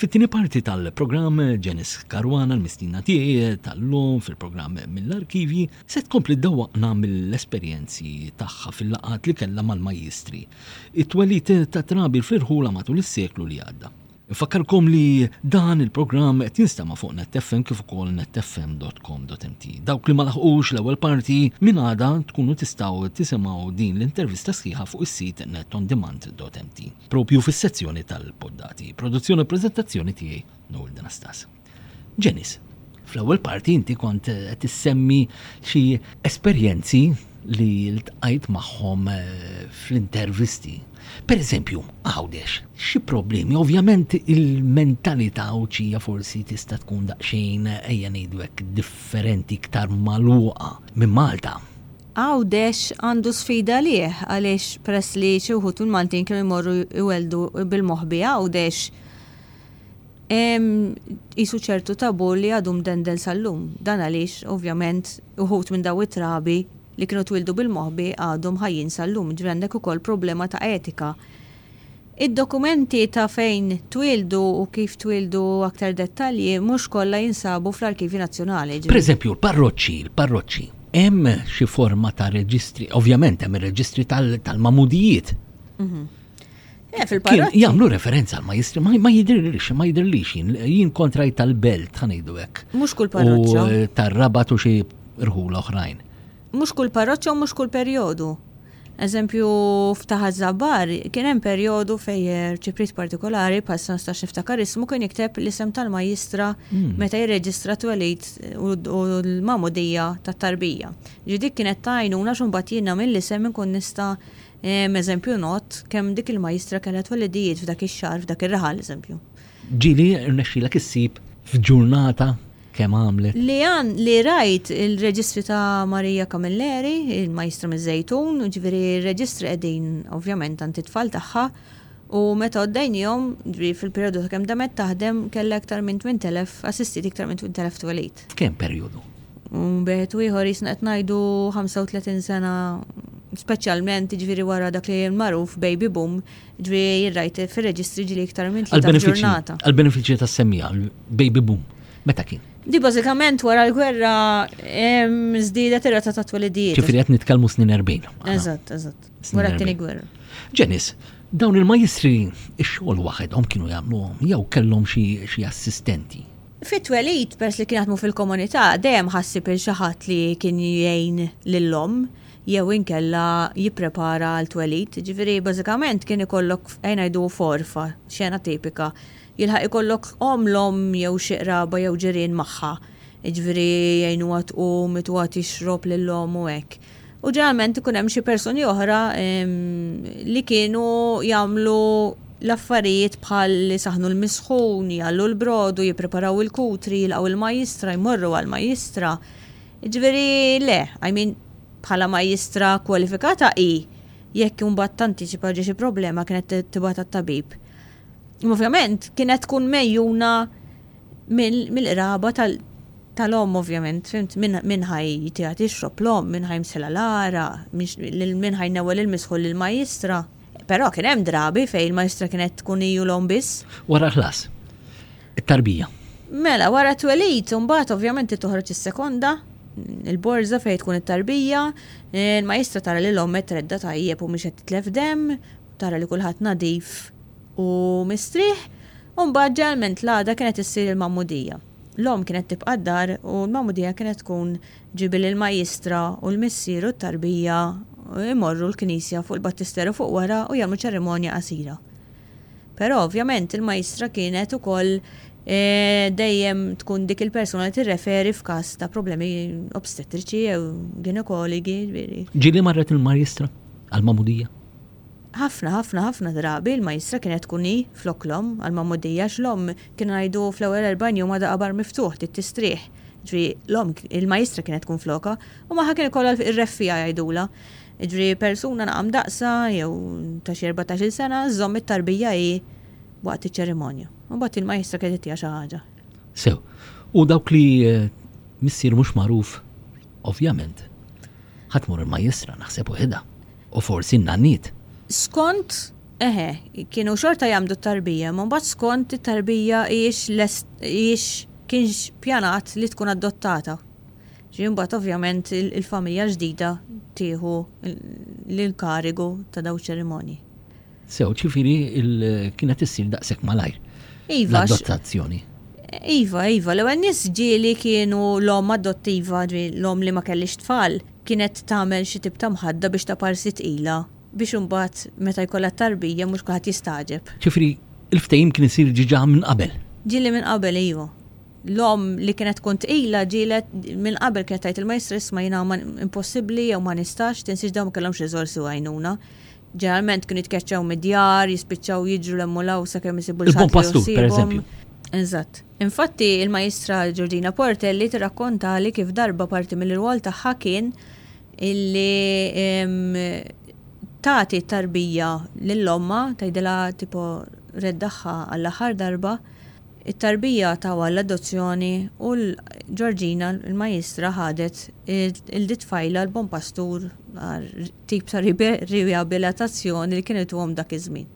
Fit-tieni parti tal-programm, Janice Caruana, l-mistiedna tiegħi tal-lum fil-programm Mill-Arkivji, se tkompli ddawwaqna mill-esperjenzi tagħha fil-laqgħat li kellha mal-Majjistri, it-twelid ta' trabi rfirħulha matul is-seklu li għadda. Infakkarkom li dan il-programm qed jinstema' fuq NetFM kif ukoll netfm.com.mt. Dawk li ma laħqux l-ewwel parti, minn għada tkunu tistgħu tisimgħu din l-intervista sħiħa fuq is-sit netondemand.mt. Propju fis-sezzjoni tal-poddati, produzzjoni u preżentazzjoni tiegħi Noel Denastas. Ġenis, fl-ewwel parti inti kont qed issemmi xi esperjenzi li ltqajt magħhom eh, fl-intervisti. Per eżempju, għawdex, xi problemi, ovvjament il-mentalità uċija forsi tista' tkun daqsxejn ejja ngħidu hekk differenti iktar maluqa minn Malta. Għawdex għandu sfida għalih għaliex peress li xi wħud mill-Maltin kienu jmorru jwelldu bil-moħbi Għawdex, hemm qisu ċertu tabù li għadu mdendel sal-lum. Dan għaliex, ovvjament, uħud minn dawn it-trabi li kienu twieldu bil-moħbi għadhom ħajjin sal-lum, jiġifieri għandek ukoll problema ta' etika. Id-dokumenti ta' fejn twieldu u kif twieldu u aktar dettalji mhux kollha jinsabu fl-Arkivju Nazzjonali. Per eżempju, l-parroċċi, l-parroċċi. Hemm xi forma ta' reġistri, ovvjament hemm ir-reġistri tal-magħmudijiet. Eh, fil-parroċċi. Jagħmlu referenza għall-majjistri, ma jidhirlix, ma jidhirlix jien, jien kontraj tal-belt, ħanejdu hekk. Mhux kull parroċċa. Tar-rabat u xi rħula oħrajn. Mhux kull parroċċa u mhux kull perjodu. Eżempju, f'Ta' Ħaż-Żabbar kien hemm perjodu fejn xi priet partikolari, bħal San Stax niftakar ismu, kien jikteb l-isem tal-majjistra meta jirreġistra t-twelid u l-magħmudija tat-tarbija. Ġifieri dik kienet ta' għajnuna għax imbagħad jiena mill-isem inkun nista', eżempju, ngħodd kemm dik il-majjistra kellha twelidijiet f'dak ix-xahar, f'dak ir-raħal, eżempju. Ġieli rnexxielek issib f'ġurnata kemm għamlet. Li rajt il-reġistri ta' Maria Camilleri, il-Majstra miż-Żejtun, jiġifieri r-reġistri qegħdin ovvjament għand it-tfal tagħha u meta għoddejniehom, jiġifieri fil-perijodu ta' kemm damet taħdem kellha iktar minn 8,000, assistiet iktar minn 8,000 twelid. F'kemm perijodu? B'wieħed u ieħor qisna qed ngħidu 35 sena, speċjalment jiġifieri wara dak li kien magħruf baby boom, jiġifieri rajt fir-reġistri ġieli iktar minn tlieta f'ġurnata. Għall-benefiċċju tas-semmiegħa, baby boom. Meta kien? Di bażikament wara l-gwerra żdiedet ir-rata ta' twelidiet. Ġifieri qed nitkellmu snin 40. Eżatt, eżatt. Wara t-tieni gwerra. Ġenis, dawn il-majistri x-xogħol waħedhom kienu jagħmluhom jew kellhom xi assistenti. Fit-twelid pers li kien jaħdmu fil-komunità dejjem ħassib il xi ħadd li kien jgħin lil-omm jew inkella jipprepara għal twelid. Ġifieri bażikament kien ikollok ejn ngħidu forfa, xena tipika Jilħaq ikollok omm, l-omm jew xi qraba jew ġirien magħha, jiġifieri jgħinuha tqum, ituha tixrob lil omm u hekk. U ġeneralment ikun hemm xi persuni oħra li kienu jagħmlu l-affarijiet bħal isaħħnu l-misħun, jgħallu l-brodu, jippreparaw il-kutri, jilqgħu l-majjistra, jmorru għall-majjistra. Jiġifieri le, I mean bħala majjistra kwalifikata hi, jekk imbagħad tantiċipa ġie xi problema kienet tibgħat għat-tabib. Ovvjament, kienet tkun mejjuna mill-qraba tal-om, ovvjament, fimt, minn ħaj jitijat ixrob l-om, minn ħaj msela l-ara, minn ħaj newel il-misħu l-majistra. Pero kien hemm drabi fej il-majistra kienet tkun iju l-om biss. Wara ħlas, it-tarbija. Mela, wara t-twelit, mbagħad ovvjament toħroġ is-sekonda, il-borza fej tkun it-tarbija, il-majistra tara li l-om qed tredda tajjeb u mhix qed titlef dem, tara li kulħadd nadif u mistrieħ, u mbagħad ġeneralment l-għada kienet issir il-magħmudija. L-omm kienet tibqa' d-dar u l-magħmudija kienet tkun ġibi lill-majjistra u l-missier u t-tarbija jmorru l-knisja fuq il-battisteru fuq wara u jagħmlu ċerimonja qasira. Però ovvjament il-majjistra kienet ukoll eh, dejjem tkun dik il-persuna li tirreferi f'każ ta' problemi obstetriċi jew ginekoligi, ġifieri. Ġieli marret il-majjistra għall-magħmudija Ħafna, ħafna, ħafna drabi l-majstra kienet tkun hi flok l-omm għall-magħmudija għax l-omm kienu ngħidu fl-ewwel erbgħin jum għadha qabar miftuħ trid tistrieħ. Jiġifieri l-omm, il-majstra kienet tkun flokha. U magħha kien ikollha r-reffiegħa jgħidulha. Jiġifieri persuna naqam daqsha jew ta' xi erbatax-il sena żżomm it-tarbija hi waqt iċ-ċerimonja. U mbagħad il-majstra kienet ittiha xi ħaġa. Sew. U dawk li missier mhux magħruf ovvjament ħa tmur il-majstra naħseb waħidha. U forsi n-nanniet. Skont, eħe, kienu xorta jagħmdu t-tarbija, imma mbagħad skont it-tarbija hijiex lest, hijiex kienx pjanat li tkun adottata. Ġi mbagħad ovvjament il-familja l-ġdida tieħu l-inkarigu ta' daw ċerimonji. Sew, ċifiri kienet issir daqshekk malajr. Iva. L-adottazzjoni. Iva, iva, l-ewwel nies ġieli kienu l-om adottiva, l-om li ma kellix tfal, kienet tagħmel xi tip ta' mħadda biex taparsi tqilha biex imbagħad meta jkollha t-tarbija mhux kulħadd jistagħġeb. Ġifieri l-ftehim kien isir ġiġa minn qabel? Ġieli minn qabel iju. L-omm li kienet tkun tqila ġielet minn qabel kienet tgħid il-majstri isma' jiena impossibbli jew ma nistax, tinsiex dawn ma kellhomx riżorsi u għajnuna. Ġeneralment kienu jitkeċċew mid-djar, jispiċċaw jiġru l-hemm u l-hawn sakemm isibu l-ħadd. Il-bon pastur, per eżempju. Eżatt. Infatti, il-Majstra Ġorġina Portelli tirrakkontali kif darba parti mill-irwol tagħha kien illi tagħti tarbija lil omma tgħidilha tipo reddaħħa għall-aħħar darba it-tarbija tawha l-adozzjoni u l-Ġorġina l-Majstra ħadet il-ditfajla l-bon pastur tip ta' riabilitazzjoni li kien ituhom dak iż-żmien.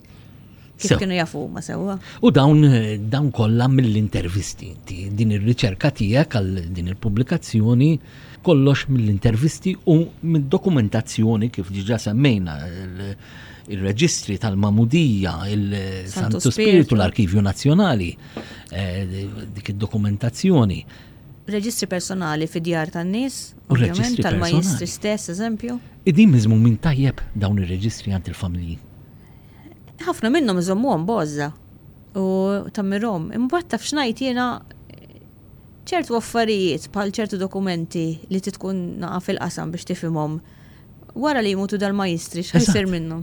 Kif kienu jafu huma sewwa. U dawn dawn kollha mill-intervisti inti din ir-riċerka tiegħek għal din il-pubblikazzjoni kollox mill-intervisti u mid-dokumentazzjoni kif diġà semmejna il-reġistri tal-Mamudija, il-Santu Spiritu, l-Arkivju Nazzjonali, eh, dik id-dokumentazzjoni. Reġistri personali fi djar tan-nies, ovvjament, tal-majjistri stess, eżempju. Qegħdin miżmumin tajjeb dawn ir-reġistri għand il-familji? Ħafna minnhom iżommuhom bożża u tammirhom. Imbagħad taf x'ngħid jiena ċertu affarijiet bħal ċertu dokumenti li titkun naqa' fil-qasam biex tifhimhom Wara li jmutu dal-majjistri x'ħa jsir minnhom?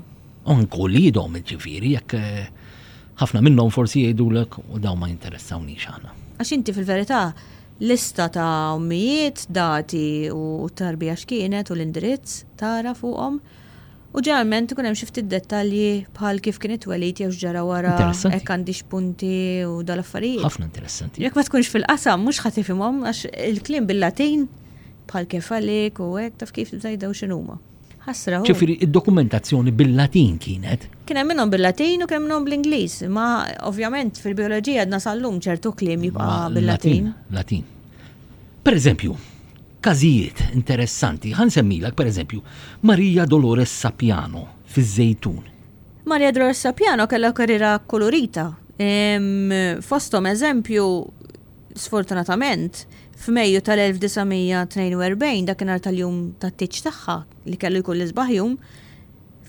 Anke uliedhom, jiġifieri, jekk ħafna minnhom forsi jgħidulek u dawn ma jinteressawniex aħna. Għax inti fil-verità lista ta' ommijiet, dati u t-tarbija x'kienet u l-indirizz tara fuqhom. U ġeneralment ikun hemm xi ftit dettalji bħal kif kien it-twelid jew x'ġara wara, hekk għandix punti u dal-affarijiet. Ħafna interessanti. Jekk ma tkunx fil-qasam mhux ħa tifhimhom għax il-kliem bil-Latin Bħal kefalik u hekk, taf kif l-btajt dawn x'inhuma. Ħasra hu. Ġifieri d-dokumentazzjoni bil-Latin kienet? Kien hemm minnhom bil-Latin u kien hemm minnhom bl-Ingliż, imma ovvjament fil-bijoloġija għadna sal-lum ċertu kliem jibqa' bil-Latin. Latin. Pereżempju, każijiet interessanti, ħa nsemmilek pereżempju Maria Dolores Sapiano fiż-Żejtun. Maria Dolores Sapiano kellha karriera kolorita. Fosthom eżempju Sfortunatament, f'Mejju tal-1942, dakinhar tal-jum tat-tieġ tagħha, li kellu jkun l-isbaħ jum,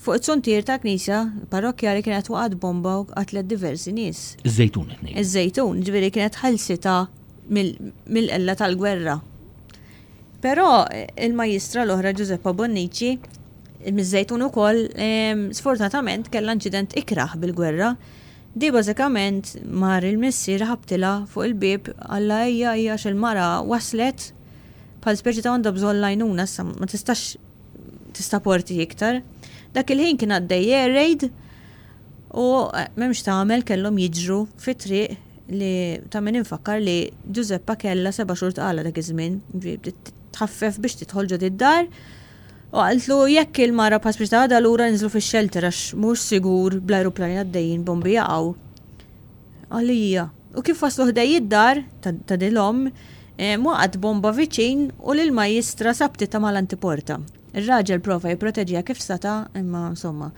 fuq is-suntier tal-knisja parrokkjali kienet waqgħet bomba u qatlet diversi nies. Iż-Żejtun qed ngħid. Iż-Żejtun, jiġifieri kienet ħelsitha mill-qella tal-gwerra. Però il-Majjistra l-oħra Ġużeppa Bonnici, miż-Żejtun ukoll, sfortunatament kellha inċident ikrah bil-gwerra, Di bażikament mar il-missier ħabtilha fuq il-bieb għalha ejja ejja għax il-mara waslet bħal speċi ta' għandha bżonn l-għajnuna issa ma tistax tista' porti iktar. Dak il-ħin kien għaddej air raid u m'hemm x'tagħmel kellhom jiġru fit-triq li ta' min infakkar li Ġużeppa kellha seba' xhur tqala dak iż-żmien, jiġifieri bdiet tħaffef biex tidħol ġo did-dar, U qaltlu jekk il-mara bħal spiċċa għadha lura ninżlu fix-xelter għax mhux sigur bl-ajruplani għaddejjin bombi jaqgħu. Għalija. U kif waslu ħdej id-dar ta' din l-omm, eh, waqgħet bomba viċin u l-majjistra sabtitha mal-antiporta. Ir-raġel prova jipproteġiha kif seta' imma insomma,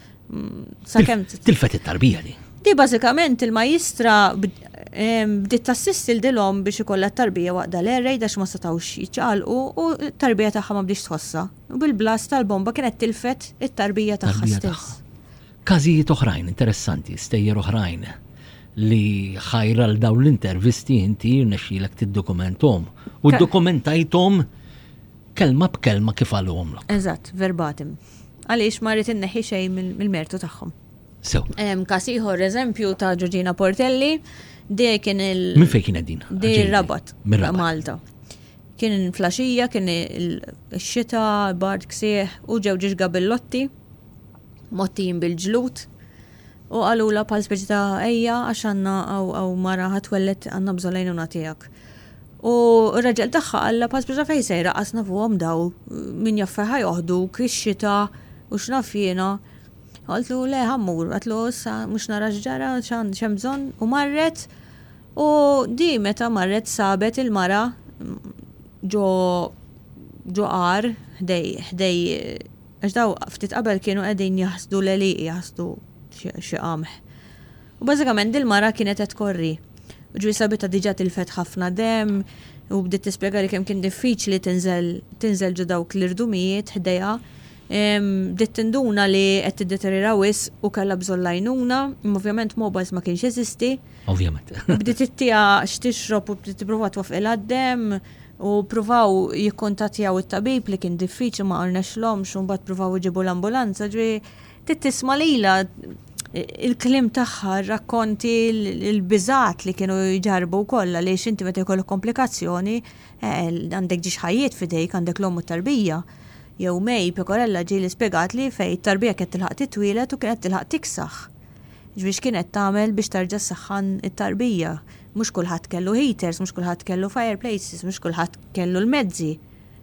sakemm. Tilfet it-tarbija di. Di bażikament il-majistra bdiet tassisti l dilhom biex ikollha tarbija waqt dal-erej dax ma setgħux jiċċaqalqu u t-tarbija tagħha ma bdiex tħossha. Bil-blast tal-bomba kienet tilfet it-tarbija tagħha stess. Każijiet oħrajn interessanti, stejjer oħrajn li ħajra l dawn l-intervisti inti jirnexxilek tiddokumentom u dokumentajtom kelma b'kelma kif għalhom. Eżatt, verbatim. għaliex ma rrid inneħħi xejn mill-mertu tagħhom. Sew. Każ ieħor eżempju ta' Ġuġina Portelli, di kien il- Min fejn kienet din? Di rabat. Malta. Kien flaxija, kien il-xita, bard ksieħ, u ġew ġiġ gabillotti, mottin bil-ġlut, u għalula pal speċi ta' ejja għax għanna għaw mara ħatwellet għanna bżolajnu natijak. U r-raġel tagħha qalla pass biex fejn sejra qas nafuhom daw min jaffer ħajoħduk ix-xita u x'naf jiena. Qaltlu le ħammur, qaltlu issa mhux nara x'ġara x'għand x'hemm bżonn u marret u di meta marret sabet il-mara ġo ġo għar ħdej ħdej għax daw ftit qabel kienu qegħdin jaħsdu l-għelieqi jaħsdu xi qamħ. U bażikament dil-mara kienet qed tkorri. Ġifieri sabitha diġà tilfet ħafna demm u bdiet tispjegari kemm kien diffiċli tinżel tinżel ġo dawk l-irdumijiet ħdejha. Bdiet tinduna li qed tiddeterjora wisq u kellha bżonn l-għajnuna, imma ovvjament mobiles ma kienx jeżisti. Ovvjament. Bdiet ittiha x'tixrob u bdiet tipprova twaffqilha d-demm u ppruvaw jikkuntattjaw it-tabib li kien diffiċli ma rnexxilhomx u mbagħad ppruvaw iġibu l-ambulanza, ġifieri Tittisma lila il-klim tagħha, rakkonti l-biżat li kienu jġarbu kollha li xinti meta jkollok komplikazzjoni eh, għandek ġiex ħajjiet fidejk, għandek l-ommu tarbija. Jew mej pekorella ġi li spjegat li fej tarbija kienet tilħaq titwilet u kienet tilħaq tiksaħ. Ġbiex kienet tagħmel biex tarġa' saħħan it-tarbija. Mhux kulħadd kellu heaters, mhux kulħadd kellu fireplaces, mhux kulħadd kellu l-mezzi.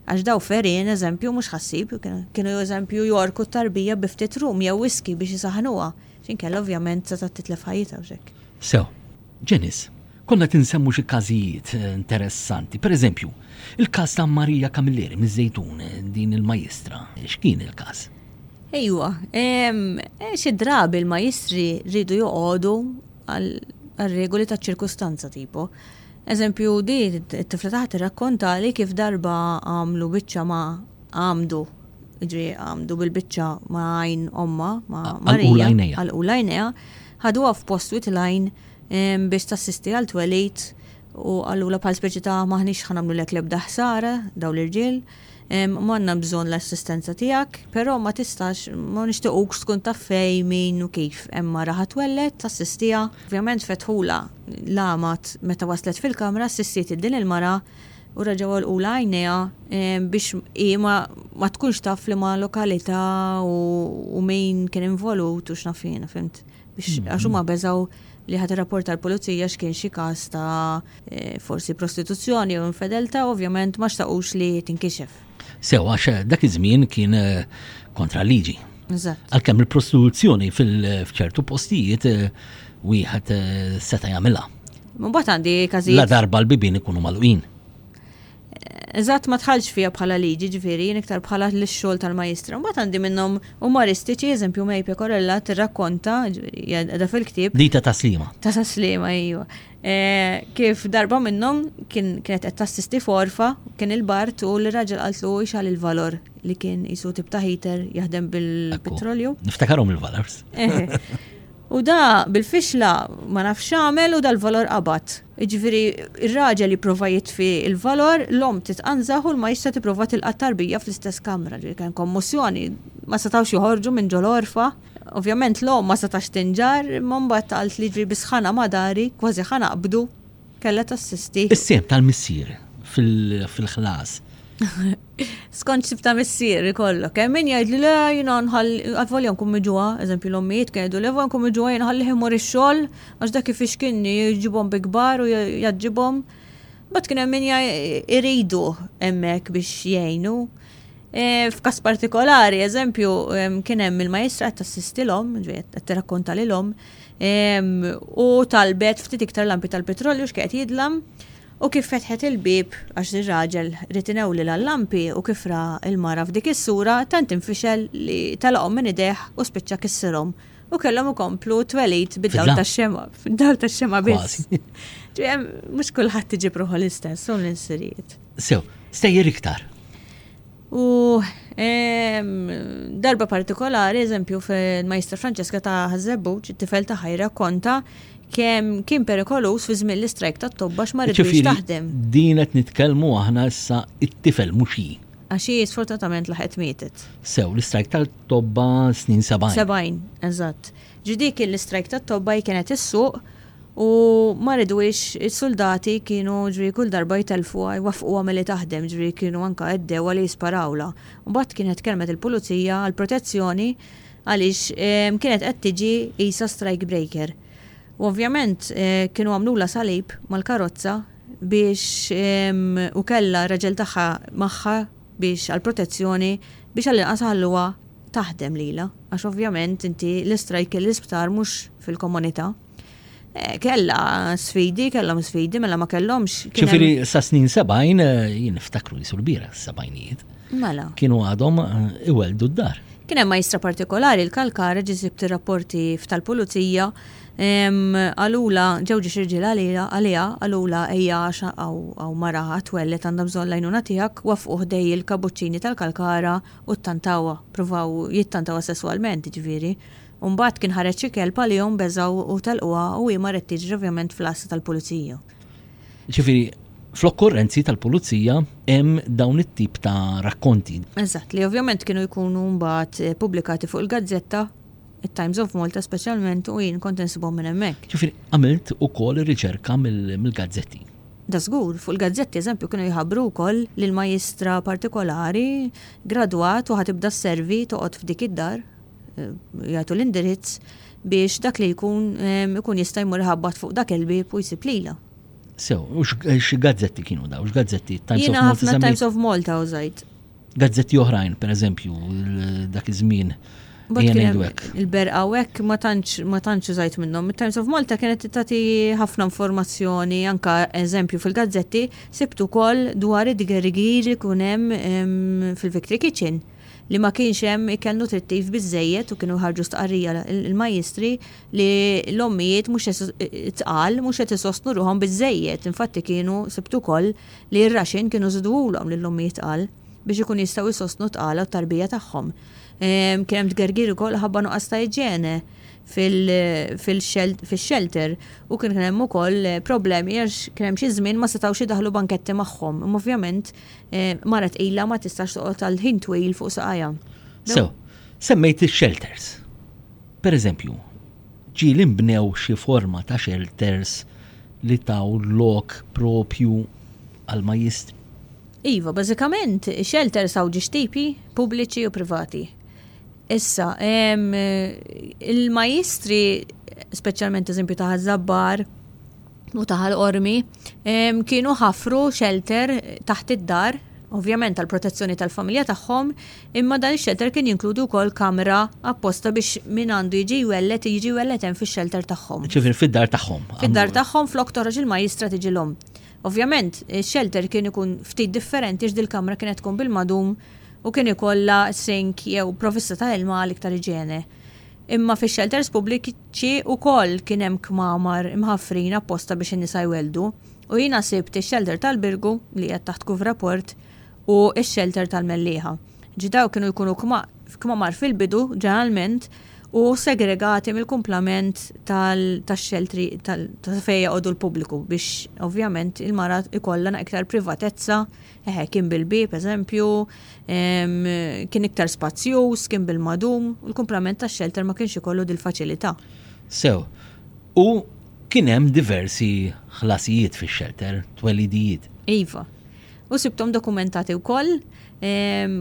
Għax daw ferien eżempju mhux ħassib, kienu eżempju jgħorku t-tarbija bi ftit rum jew whiskey biex isaħħnuha, x'inkella ovvjament setgħet titlef ħajjitha biex hekk. Sew. Janice, konna qed insemmu xi każijiet interessanti. Per eżempju, il-każ ta' Maria Camilleri miż-Żejtun, din il-majjistra, x'kien il-każ? Ejwa, xi drabi l-majjistri riedu joqogħdu għar-regoli taċ-ċirkustanza tipo. Eżempju, di t-tifla taħt irrakkontali kif darba għamlu biċċa ma' għamdu, jiġri għamdu bil-biċċa ma' għajn omma, ma' Marija, għalqu l-għajnejha, ħaduha f'post wit l-għajn biex tassisti għal twelid u għallu la bħal speċi ta' maħniex ħanamlu lek lebda ħsara daw l-irġiel, ma għandna bżonn l-assistenza tiegħek, però ma tistax ma nixtiequx tkun taf fejn min u kif, hemm mara ħatwelled tassistiha, ovvjament fetħula lamat meta waslet fil-kamra sissiet il-din il-mara u reġgħu għalqu għajnejha biex hi ma tkunx taf li ma lokalità u min kien involut u x'nafin, fimt. Biex mm-hmm. għax huma beżaw li ħadd rapporta l-pulizija x'kien xi każ ta' eh, forsi prostituzzjoni u infedelta, ovvjament ma xtaqux li tinkixef. Sew, għax dak iż-żmien kien kontra l-liġi. Għalkemm il-prostituzzjoni fil-ċertu postijiet wieħed seta' jagħmilha. Mbagħad għandi każijiet. La darba l-bibin ikunu malqin. Eżatt ma tħallx fija bħala liġi ġifieri, iktar bħala l-xogħol tal-majistra. Mbagħad għandi minnhom umoristiċi, eżempju Mejpe Korella tirrakkonta qiegħda fil-ktieb. Dita ta' slima. Ta' slima, ejju. Eh, kif darba minnhom kien kienet qed tassisti forfa, kien il-bart u l-raġel qaltlu jxal il-valor li kien jisu tip ta' heater jaħdem bil-petrolju. Niftakarhom il-valors. U da bil-fixla ma nafx għamel u dal-valor qabad. Iġviri, il-raġel jiprofa jitfi il-valor, l-om titqanżaħ u l-majstra tiprofa tilqat tarbija fl-istess kamra, ġviri kan kommossjoni, ma setawx joħorġu minn ġol orfa. Ovvjament l-omm ma setax tinġarr, imma mbagħad qalt li ġri bi sħana ma' dari, kważi ħa naqbdu, kellha tassisti. Is-sehem tal-missier fil-ħlas. Skont x'tip ta' missier ikollok, hemm min jgħidli le jiena nħalli avolja nkun miġugħa, eżempju l-ommijiet kien jgħidu le avolja nkun miġugħa jien nħallih imur ix-xogħol għax dak ifixkinni jġibhom bi kbar u jaġġibhom. Mbagħad kien hemm min iridu hemmhekk biex jgħinu. E, f'kas partikolari, eżempju, kien hemm il-majstra qed tassistilhom, qed tirrakkonta lilhom, u talbet ftit iktar lampi tal-petrolju x'kienet jidlam, u kif fetħet il-bib għax ir-raġel ritinew li l-lampi u kif ra il-mara f'dik is-sura tant infixel li telaqhom minn idejh u spiċċa kissirhom u kellhom ikomplu twelid bid-dawl tax-xema, bid-dawl tax-xema biss. Ġihem mhux kulħadd tiġi ruħu l-istess u l-insirijiet. Sew, stejjer iktar. U darba partikolari, eżempju, fil-Majstra Franċeska ta' Ħazzebbuċ, it-tifel ta' ħajra konta kem kien perikolus fi żmien l-istrajk ta' tobba x'marid biex taħdem. Din qed nitkellmu aħna issa it-tifel mhux hi. Għax hi sfortunatament laħet mietet. Sew, l-istrajk ta' tobba snin 70. 70, eżatt. Ġidik l-istrajk ta' tobba hi kienet is-suq u ma ridwiex is-suldati kienu ġifieri kull darba jtellfuha jwaffquha milli taħdem ġifieri kienu anke għeddewha li jisparawlha. Mbagħad kienet tkellmet il-pulizija għall-protezzjoni għaliex kienet qed tiġi qisha strike breaker u ovvjament kienu għamlulha salib mal-karozza biex u kellha r-raġel tagħha magħha biex għall-protezzjoni biex għall-inqas iħalluha taħdem lilha għax ovvjament inti l-istrajk l-isptar mhux fil-komunità. Eh, kella sfidi, kellhom sfidi, mela ma kellhomx. Ġifieri sa snin 70 eh, jien niftakru li sulbira s-sebgħinijiet. Mela. Kienu għadhom eh, iweldu d-dar. Kien hemm majstra partikolari l-Kalkara ġisib rapporti f'tal-pulizija Qalulha, ġew ġiex irġiel għaliha, qalulha, Ejja għax hawn mara qed twelled għandha bżonn l-għajnuna tiegħek, waffqu ħdej il-kabuċċini tal-Kalkara u ttantawha, ppruvaw jittantawha sesswalment, jiġifieri. U mbagħad kien ħareġ xi kelb għalihom beżgħu u telquha u hi marret tiġri ovvjament fl-għassa tal-Pulizija. Jiġifieri, fl-okkurrenzi tal-Pulizija hemm dawn it-tip ta' rakkonti. Eżatt, li ovvjament kienu jkunu mbagħad pubblikati fuq il-gazzetta. it-Times of Malta speċjalment u jien kont insibhom minn hemmhekk. Ġifieri għamilt ukoll riċerka mill-gazzetti. Dażgur, fuq il-gazzetti eżempju kienu jħabbru wkoll li l-majjistra partikolari gradwat u ħa tibda sservi toqgħod f'dik id-dar, jagħtu l-indirizz, biex dak li jkun ikun jista' jmur iħabbat fuq dak il-bieb u jsib lilha. Sew, u x'gazzetti kienu daw? X'gazzetti Times of Malta? Jiena ħafna Times of Malta użajt. gazzetti oħrajn, per eżempju, dak iż-żmien. Il-berqa u hekk ma tantx użajt minnhom. Il-Times of Malta kienet tagħti ħafna informazzjoni, anka eżempju fil-gazzetti, sibtu wkoll dwar id-gergir li kun hemm fil-Victory Kitchen li ma kienx hemm ikel nutrittiv biżejjed u kienu ħarġu stqarrija il-majjistri li l-ommijiet mhux tqal mhux qed isostnu ruħhom biżejjed. Infatti kienu sibtu wkoll li r-raxin kienu żiduhulhom lil ommijiet tqal biex ikunu jistgħu jsostnu t-tqala u t-tarbija tagħhom. Kien hemm tgergir ukoll ħabba nuqqas ta' iġene fix-xelter u kien hemm ukoll problemi għax kien hemm xi żmien ma setgħux idaħħlu banketti magħhom. Imma ovvjament mara tqila ma tistax toqgħod għal ħin twil fuq saqajha. Sew, semmejt ix-xelters. Pereżempju, ġieli nbnew xi forma ta' xelters li taw lok proprju għall-majjistri. Iva, bażikament, xelters hawn ġiex tipi, pubbliċi u privati. Issa, il-majjistri, speċjalment eżempju ta' Ħaż-Żabbar u ta' Ħal-Qormi, kienu ħafru xelter taħt id-dar, ovvjament għall-protezzjoni tal-familja tagħhom, Imma dan ix-xelter kien jinkludi wkoll kamra apposta biex min għandu jiġi jwelled, jiġi jwelled hemm fix-xelter tagħhom. Ġifieri fid-dar tagħhom. Fid-dar tagħhom flok toħroġ il-majjistra tiġi l-omm. Ovvjament, ix-xelter kien ikun ftit differenti għax dil-kamra kienet tkun bil-madum u kien ikollha sink jew provvista ta' ilma għal iktar iġene. Imma fix-xelters pubbliċi wkoll kien hemm kmamar imħaffrin apposta biex in-nisa jwelldu. U jiena sibt ix-xelter tal-Birgu, li qiegħed taħt Cuvra Port, u x-xelter tal-mellieħa. Ġdaw kienu jkunu kmamar fil-bidu, ġeneralment, u segregati mill-kumplament tax-xeltri ta' fejn joqogħdu l-pubbliku biex, ovvjament, il-mara jkollha iktar privatezza, eħe, kien bil-bieb, eżempju, kien iktar spazjuż, kien bil-madum, u l-kumplament tax-xelter ma kienx ikollu dil-faċilità. Sew. U kien hemm diversi ħlasijiet fix-xelter, twelidijiet. Iva. U sibthom dokumentati wkoll,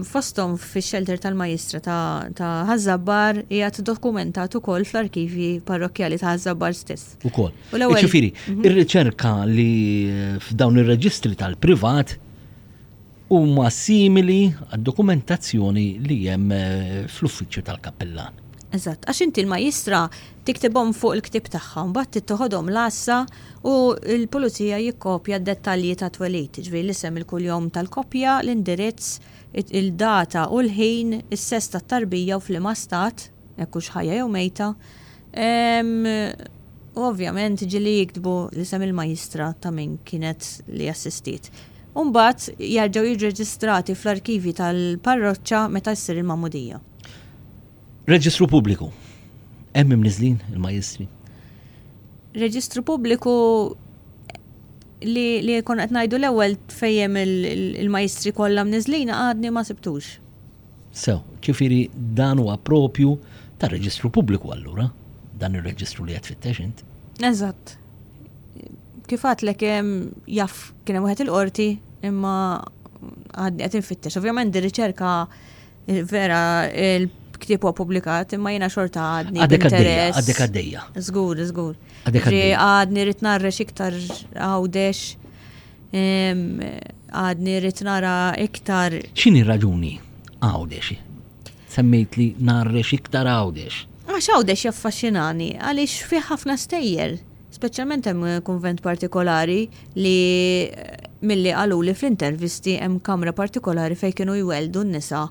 fosthom fix-xelter tal-Majjistra ta' Ħaż-Żabbar qiegħed dokumentat ukoll fl-arkivji parrokkjali ta' Ħaż-Żabbar stess. Ukoll. Ġifieri, mhm. ir-riċerka li f'dawn ir-reġistri tal-privat huma simili għad-dokumentazzjoni li hemm eh, fl-uffiċċju tal-kappillan. Eżatt, għax inti l-majistra Tiktibhom fuq il-ktieb tagħha u mbagħad tittoħodhom l-għassa u l-pulizija jikkopja d-dettalji tat-twelid, jiġifieri l-isem, il-kuljom tal-koppja, l-indirizz, il-data u l-ħin, is-sess tat-tarbija u f'liema stat, jekk hux ħajja jew mejta, u ovvjament ġieli jiktbu l-isem il-Majjistra ta' min kienet li assistiet. U mbagħad jerġgħu jirreġistrati fl-arkivji tal-parroċċa meta ssir il-magħmudija. Reġistru pubbliku. Hemm imniżlin il-majjistri? Reġistru pubbliku li li kon qed ngħidu l-ewwel fejjem il-majstri kollha mniżlina għadni ma sibtux. Sew, ċifiri dan huwa propju ta' reġistru pubbliku allura, dan ir-reġistru li qed fittex int. Eżatt. Kif għatlek jaf kien hemm wieħed il-qorti imma għadni qed infittex. Ovvjament ir-riċerka Vera, il-ktieb huwa publikat, imma jiena xorta għadni. Għadek għaddejja, għadek għaddejja. Zgur, zgur. Għadek għaddejja. Għadni rrit narrex iktar għawdex, għadni rrit nara iktar. ċini raġuni għawdex? Semmejt li narrex iktar għawdex. Għax għawdex jaffaxinani, għalix fi ħafna stejjer. Speċjalment hemm kunvent partikolari li milli qaluli fl-intervisti hemm kamra partikolari fejn kienu jwelldu n-nisa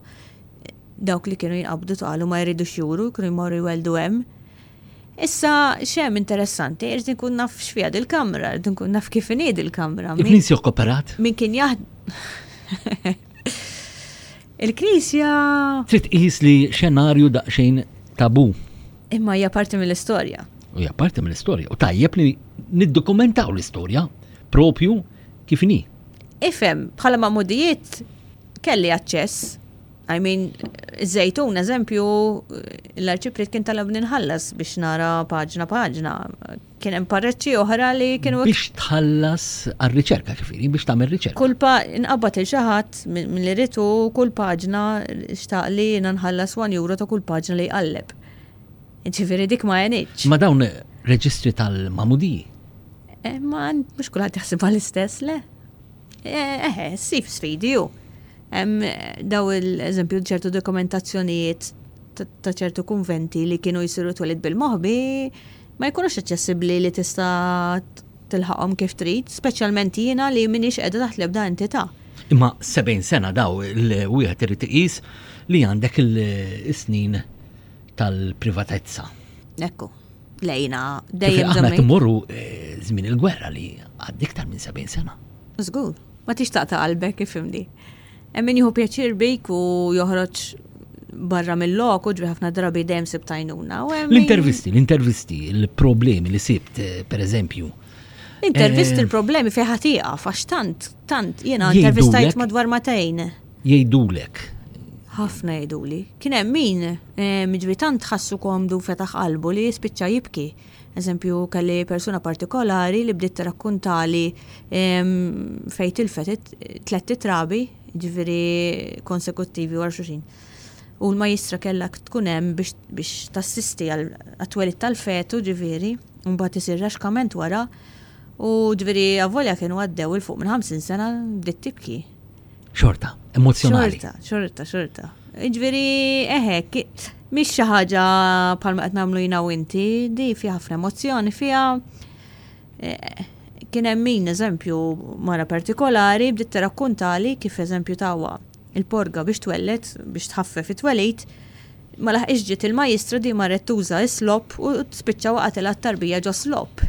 dawk li kienu jinqabdu tqalu ma jridux juru, kienu jmorru jwelldu hemm. Issa xem interessanti, irrid nkun naf x'fiha dil-kamra, irrid nkun naf kif inhi dil-kamra. Il-Knisja kooperat? Min kien jaħdem. Il-Knisja. Trid qis li xenarju daqsxejn tabu. Imma hija parti mill-istorja. U hija parti mill-istorja. U tajjeb li niddokumentaw l-istorja propju kif inhi. Ifhem, bħala mamudijiet kelli aċċess. I mean, żejtun, eżempju, l-arċiprit kien talab ninħallas biex nara paġna paġna. Kien hemm parreċċi oħra li kienu. Biex tħallas għar-riċerka ġifieri, biex tagħmel riċerka. Kull pa inqabad il xi ħadd milli ritu kull paġna xtaq li jiena nħallas 1 euro ta' kull paġna li jqalleb. Ġifieri dik ma jenitx. Ma dawn reġistri tal-mamudi. Eh, ma mhux kulħadd jaħseb l-istess le. Eh, eh, eh sif sfidi ju. Daw il-eżempju ċertu dokumentazzjonijiet ta' ċertu konventi li kienu jisiru twelid bil-moħbi, ma jkunux aċċessibbli li tista' tilħaqhom kif trid, speċjalment jiena li m'iniex qiegħda taħt l-ebda entità. Imma 70 sena daw li wieħed irid iqis li għandek il-snin tal-privatezza. Ekku, lejna dejjem. Aħna timorru eh, żmien il-gwerra li għaddik tal minn 70 sena. Żgur, ma tixtaq ta' qalbek ifimni. Hemm min jieħu pjaċir bik u joħroġ barra mill-lok u ġbi ħafna drabi dejjem sibt għajnuna. L-intervisti, l-intervisti, il-problemi li sibt, eh, per eżempju, Intervisti eh, l-problemi fi ħatija, għax tant, tant, jena intervistajt madwar matejn. Jgħidulek. ħafna jgħiduli. Kien hemm min eh, miġri tant ħassu komdu fetaħ qalbu li jispiċċa jibki. Eżempju, kelli persuna partikolari li bdiet tirrakkuntali fejn tilfet it-tlet trabi, ġifieri konsekuttivi wara xuxin. U l-majistra kellha tkun hemm biex tassisti għat-twelid tal-fetu, ġifieri, u mbagħad isir raxkament wara, u ġifieri avolja kienu għaddew 'il fuq minn 50 sena, bdiet tibki. Xorta, emozjonali. Xorta, xorta, xorta. Ġveri, eħek, miex xi ħaġa bħalma qed nagħmlu jina u inti, di fi ħafna emozzjoni fiha. Eh, kien hemm min eżempju mara partikolari bdiet tirrakkuntali kif eżempju tawa il-porga biex twellet, biex tħaffef it-twelid, ma laħqix ġiet il-majistra di marret tuża is-slop u spiċċa waqgħet il-tarbija ġo slop.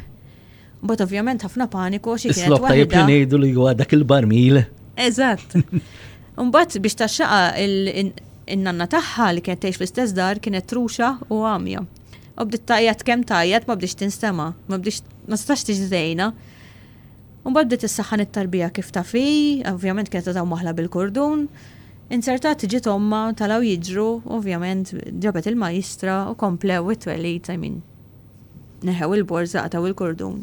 Bot ovvjament ħafna paniku xi kienet. Slok ta' jibqin ngħidu li huwa dak il-barmil. Eżatt. Mbagħad biex taxxaqa in-nanna tagħha li kienet tgħix fl-istess dar kienet truxa u għamja. U bdiet tajjat kemm tajjat ma bdiex tinstema, ma bdiex ma stax tiġi żejna. Mbagħad bdiet issaħħan it-tarbija kif ta' fi, ovvjament kienet ta' maħla bil-kurdun. Inzertat ġiet omma talaw jiġru, ovvjament ġabet il-majstra u komplew it-twelid, I mean, Neħew il-borża, qatgħu l-kordun.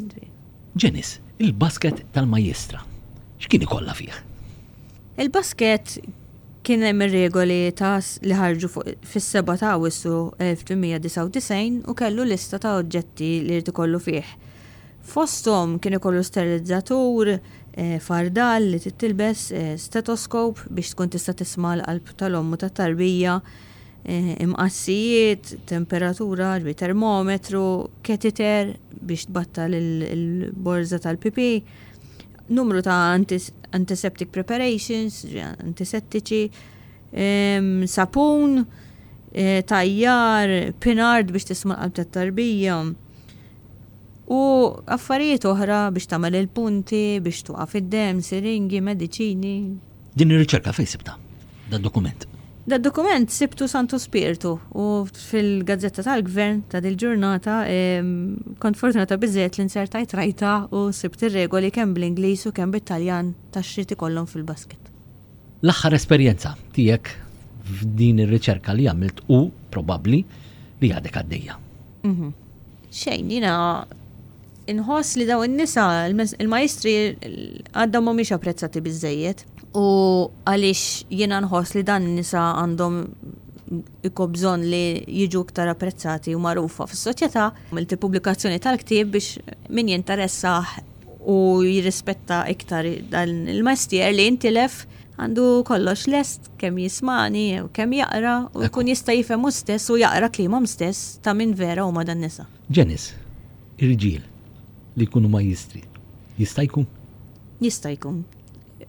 Ġenis, il-basket tal-majjistra, x'kien ikollha fih? Il-basket kien hemm ir-regoli ta' li ħarġu fis-7 ta' Awwissu 1899 u kellu lista ta' oġġetti li jrid ikollu fih. Fosthom kien ikollu sterilizzatur, fardal li trid tilbes, stetoskop biex tkun tista' tisma' l-qalb tal-omm u tat-tarbija, imqassijiet, temperatura, ġifieri termometru, catheter biex tbattal il-borża tal-pipì, numru ta' antiseptic preparations, antisettiċi, sapun, eh, tajjar, pinard biex tisma' l-qalb tat-tarbija. U affarijiet oħra biex tagħmel il-punti, biex twaqaf id-demm, siringi, mediċini. Din ir-riċerka fejn sibta? Dan dokument. Dan dokument sibtu Santu Spirtu u fil-gazzetta tal-gvern ta' dil-ġurnata kont fortunata biżżejjed li nsertajt rajta u sibt ir-regoli kemm bl-Ingliż u kemm bit-Taljan ta' xrid ikollhom fil-basket. L-aħħar esperjenza tiegħek f'din ir-riċerka li għamilt u probabbli li għadek għaddejja. Mhm. Xejn, jina inħoss li daw in-nisa, il-majstri għadda mhumiex apprezzati biżejjed. U għaliex jiena nħoss li dan nisa għandhom ikobżon li jiġu iktar apprezzati u magħrufa fis-soċjetà, mill pubblikazzjoni tal-ktieb biex min jinteressa u jirrispetta iktar dan il-mestier li jintilef għandu kollox lest kemm jismagħni jew kemm jaqra u jkun jista' jifhem hu stess u jaqra kliemhom stess ta' min vera huma dan-nisa. Janice, Irġiel li jkunu majjistri, jista' jkun? Jista' jkun.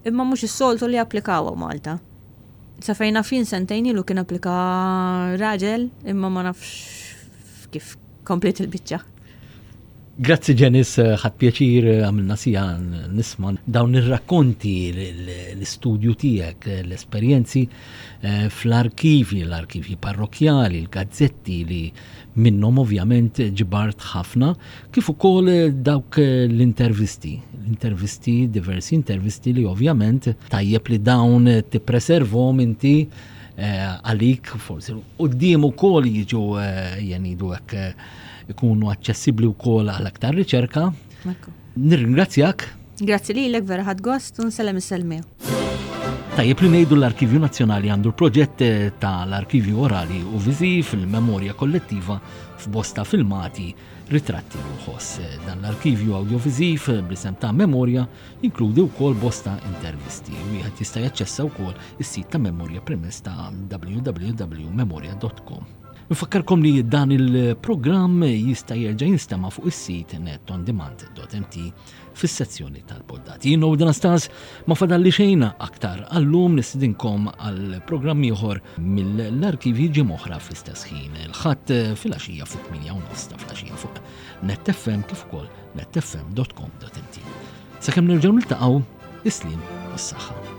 Imma mhux is-soltu li japplikawha Malta. Sa fejn naf jien sentejn ilu kien applika raġel imma ma nafx kif kompliet il-biċċa. Grazzi Ġenis, ħadd pjaċir għamilna sija nisma' dawn ir-rakkonti l-istudju tiegħek, l-esperjenzi eh, fl-arkivji, l-arkivji parrokjali, l-gazzetti li minnhom ovvjament ġibart ħafna, kif ukoll dawk l-intervisti, l-intervisti, diversi intervisti li ovvjament tajjeb li dawn tippreservom inti eh, għalik forsi u d-dim u kol jiġu eh, jenidu għek ikunu aċċessibbli wkoll għal aktar riċerka. Nirringrazzjak. Grazzi lilek vera ħadd gost u nsellem is-selmiew. Tajjeb li ngħidu l-Arkivju Nazzjonali għandu l-proġett eh, ta' l-Arkivju Orali u Viżiv fil-Memorja Kollettiva f'bosta filmati, ritratti u ħoss. Eh, dan l-Arkivju Audiovisiv eh, bl-isem ta' Memorja jinkludi wkoll bosta intervisti. Wieħed jista' jaċċessa wkoll is-sit ta' Memorja permezz ta' www.memorja.com. Nfakkarkom li dan il-programm jista' jerġa' jinstema' fuq is-sit netondemand.mt fis-sezzjoni tal-poddati. Jien u Anastas ma fadalli xejna aktar għallum nistidinkom għal programm ieħor mill-arkivji ġi moħra fl-istess ħin. Il-ħadd fil-għaxija fuq 8 u nofs ta' fl-għaxija fuq netfm kif ukoll netfm.com.mt. Sakemm nerġgħu niltaqgħu, islim u s-saħħa.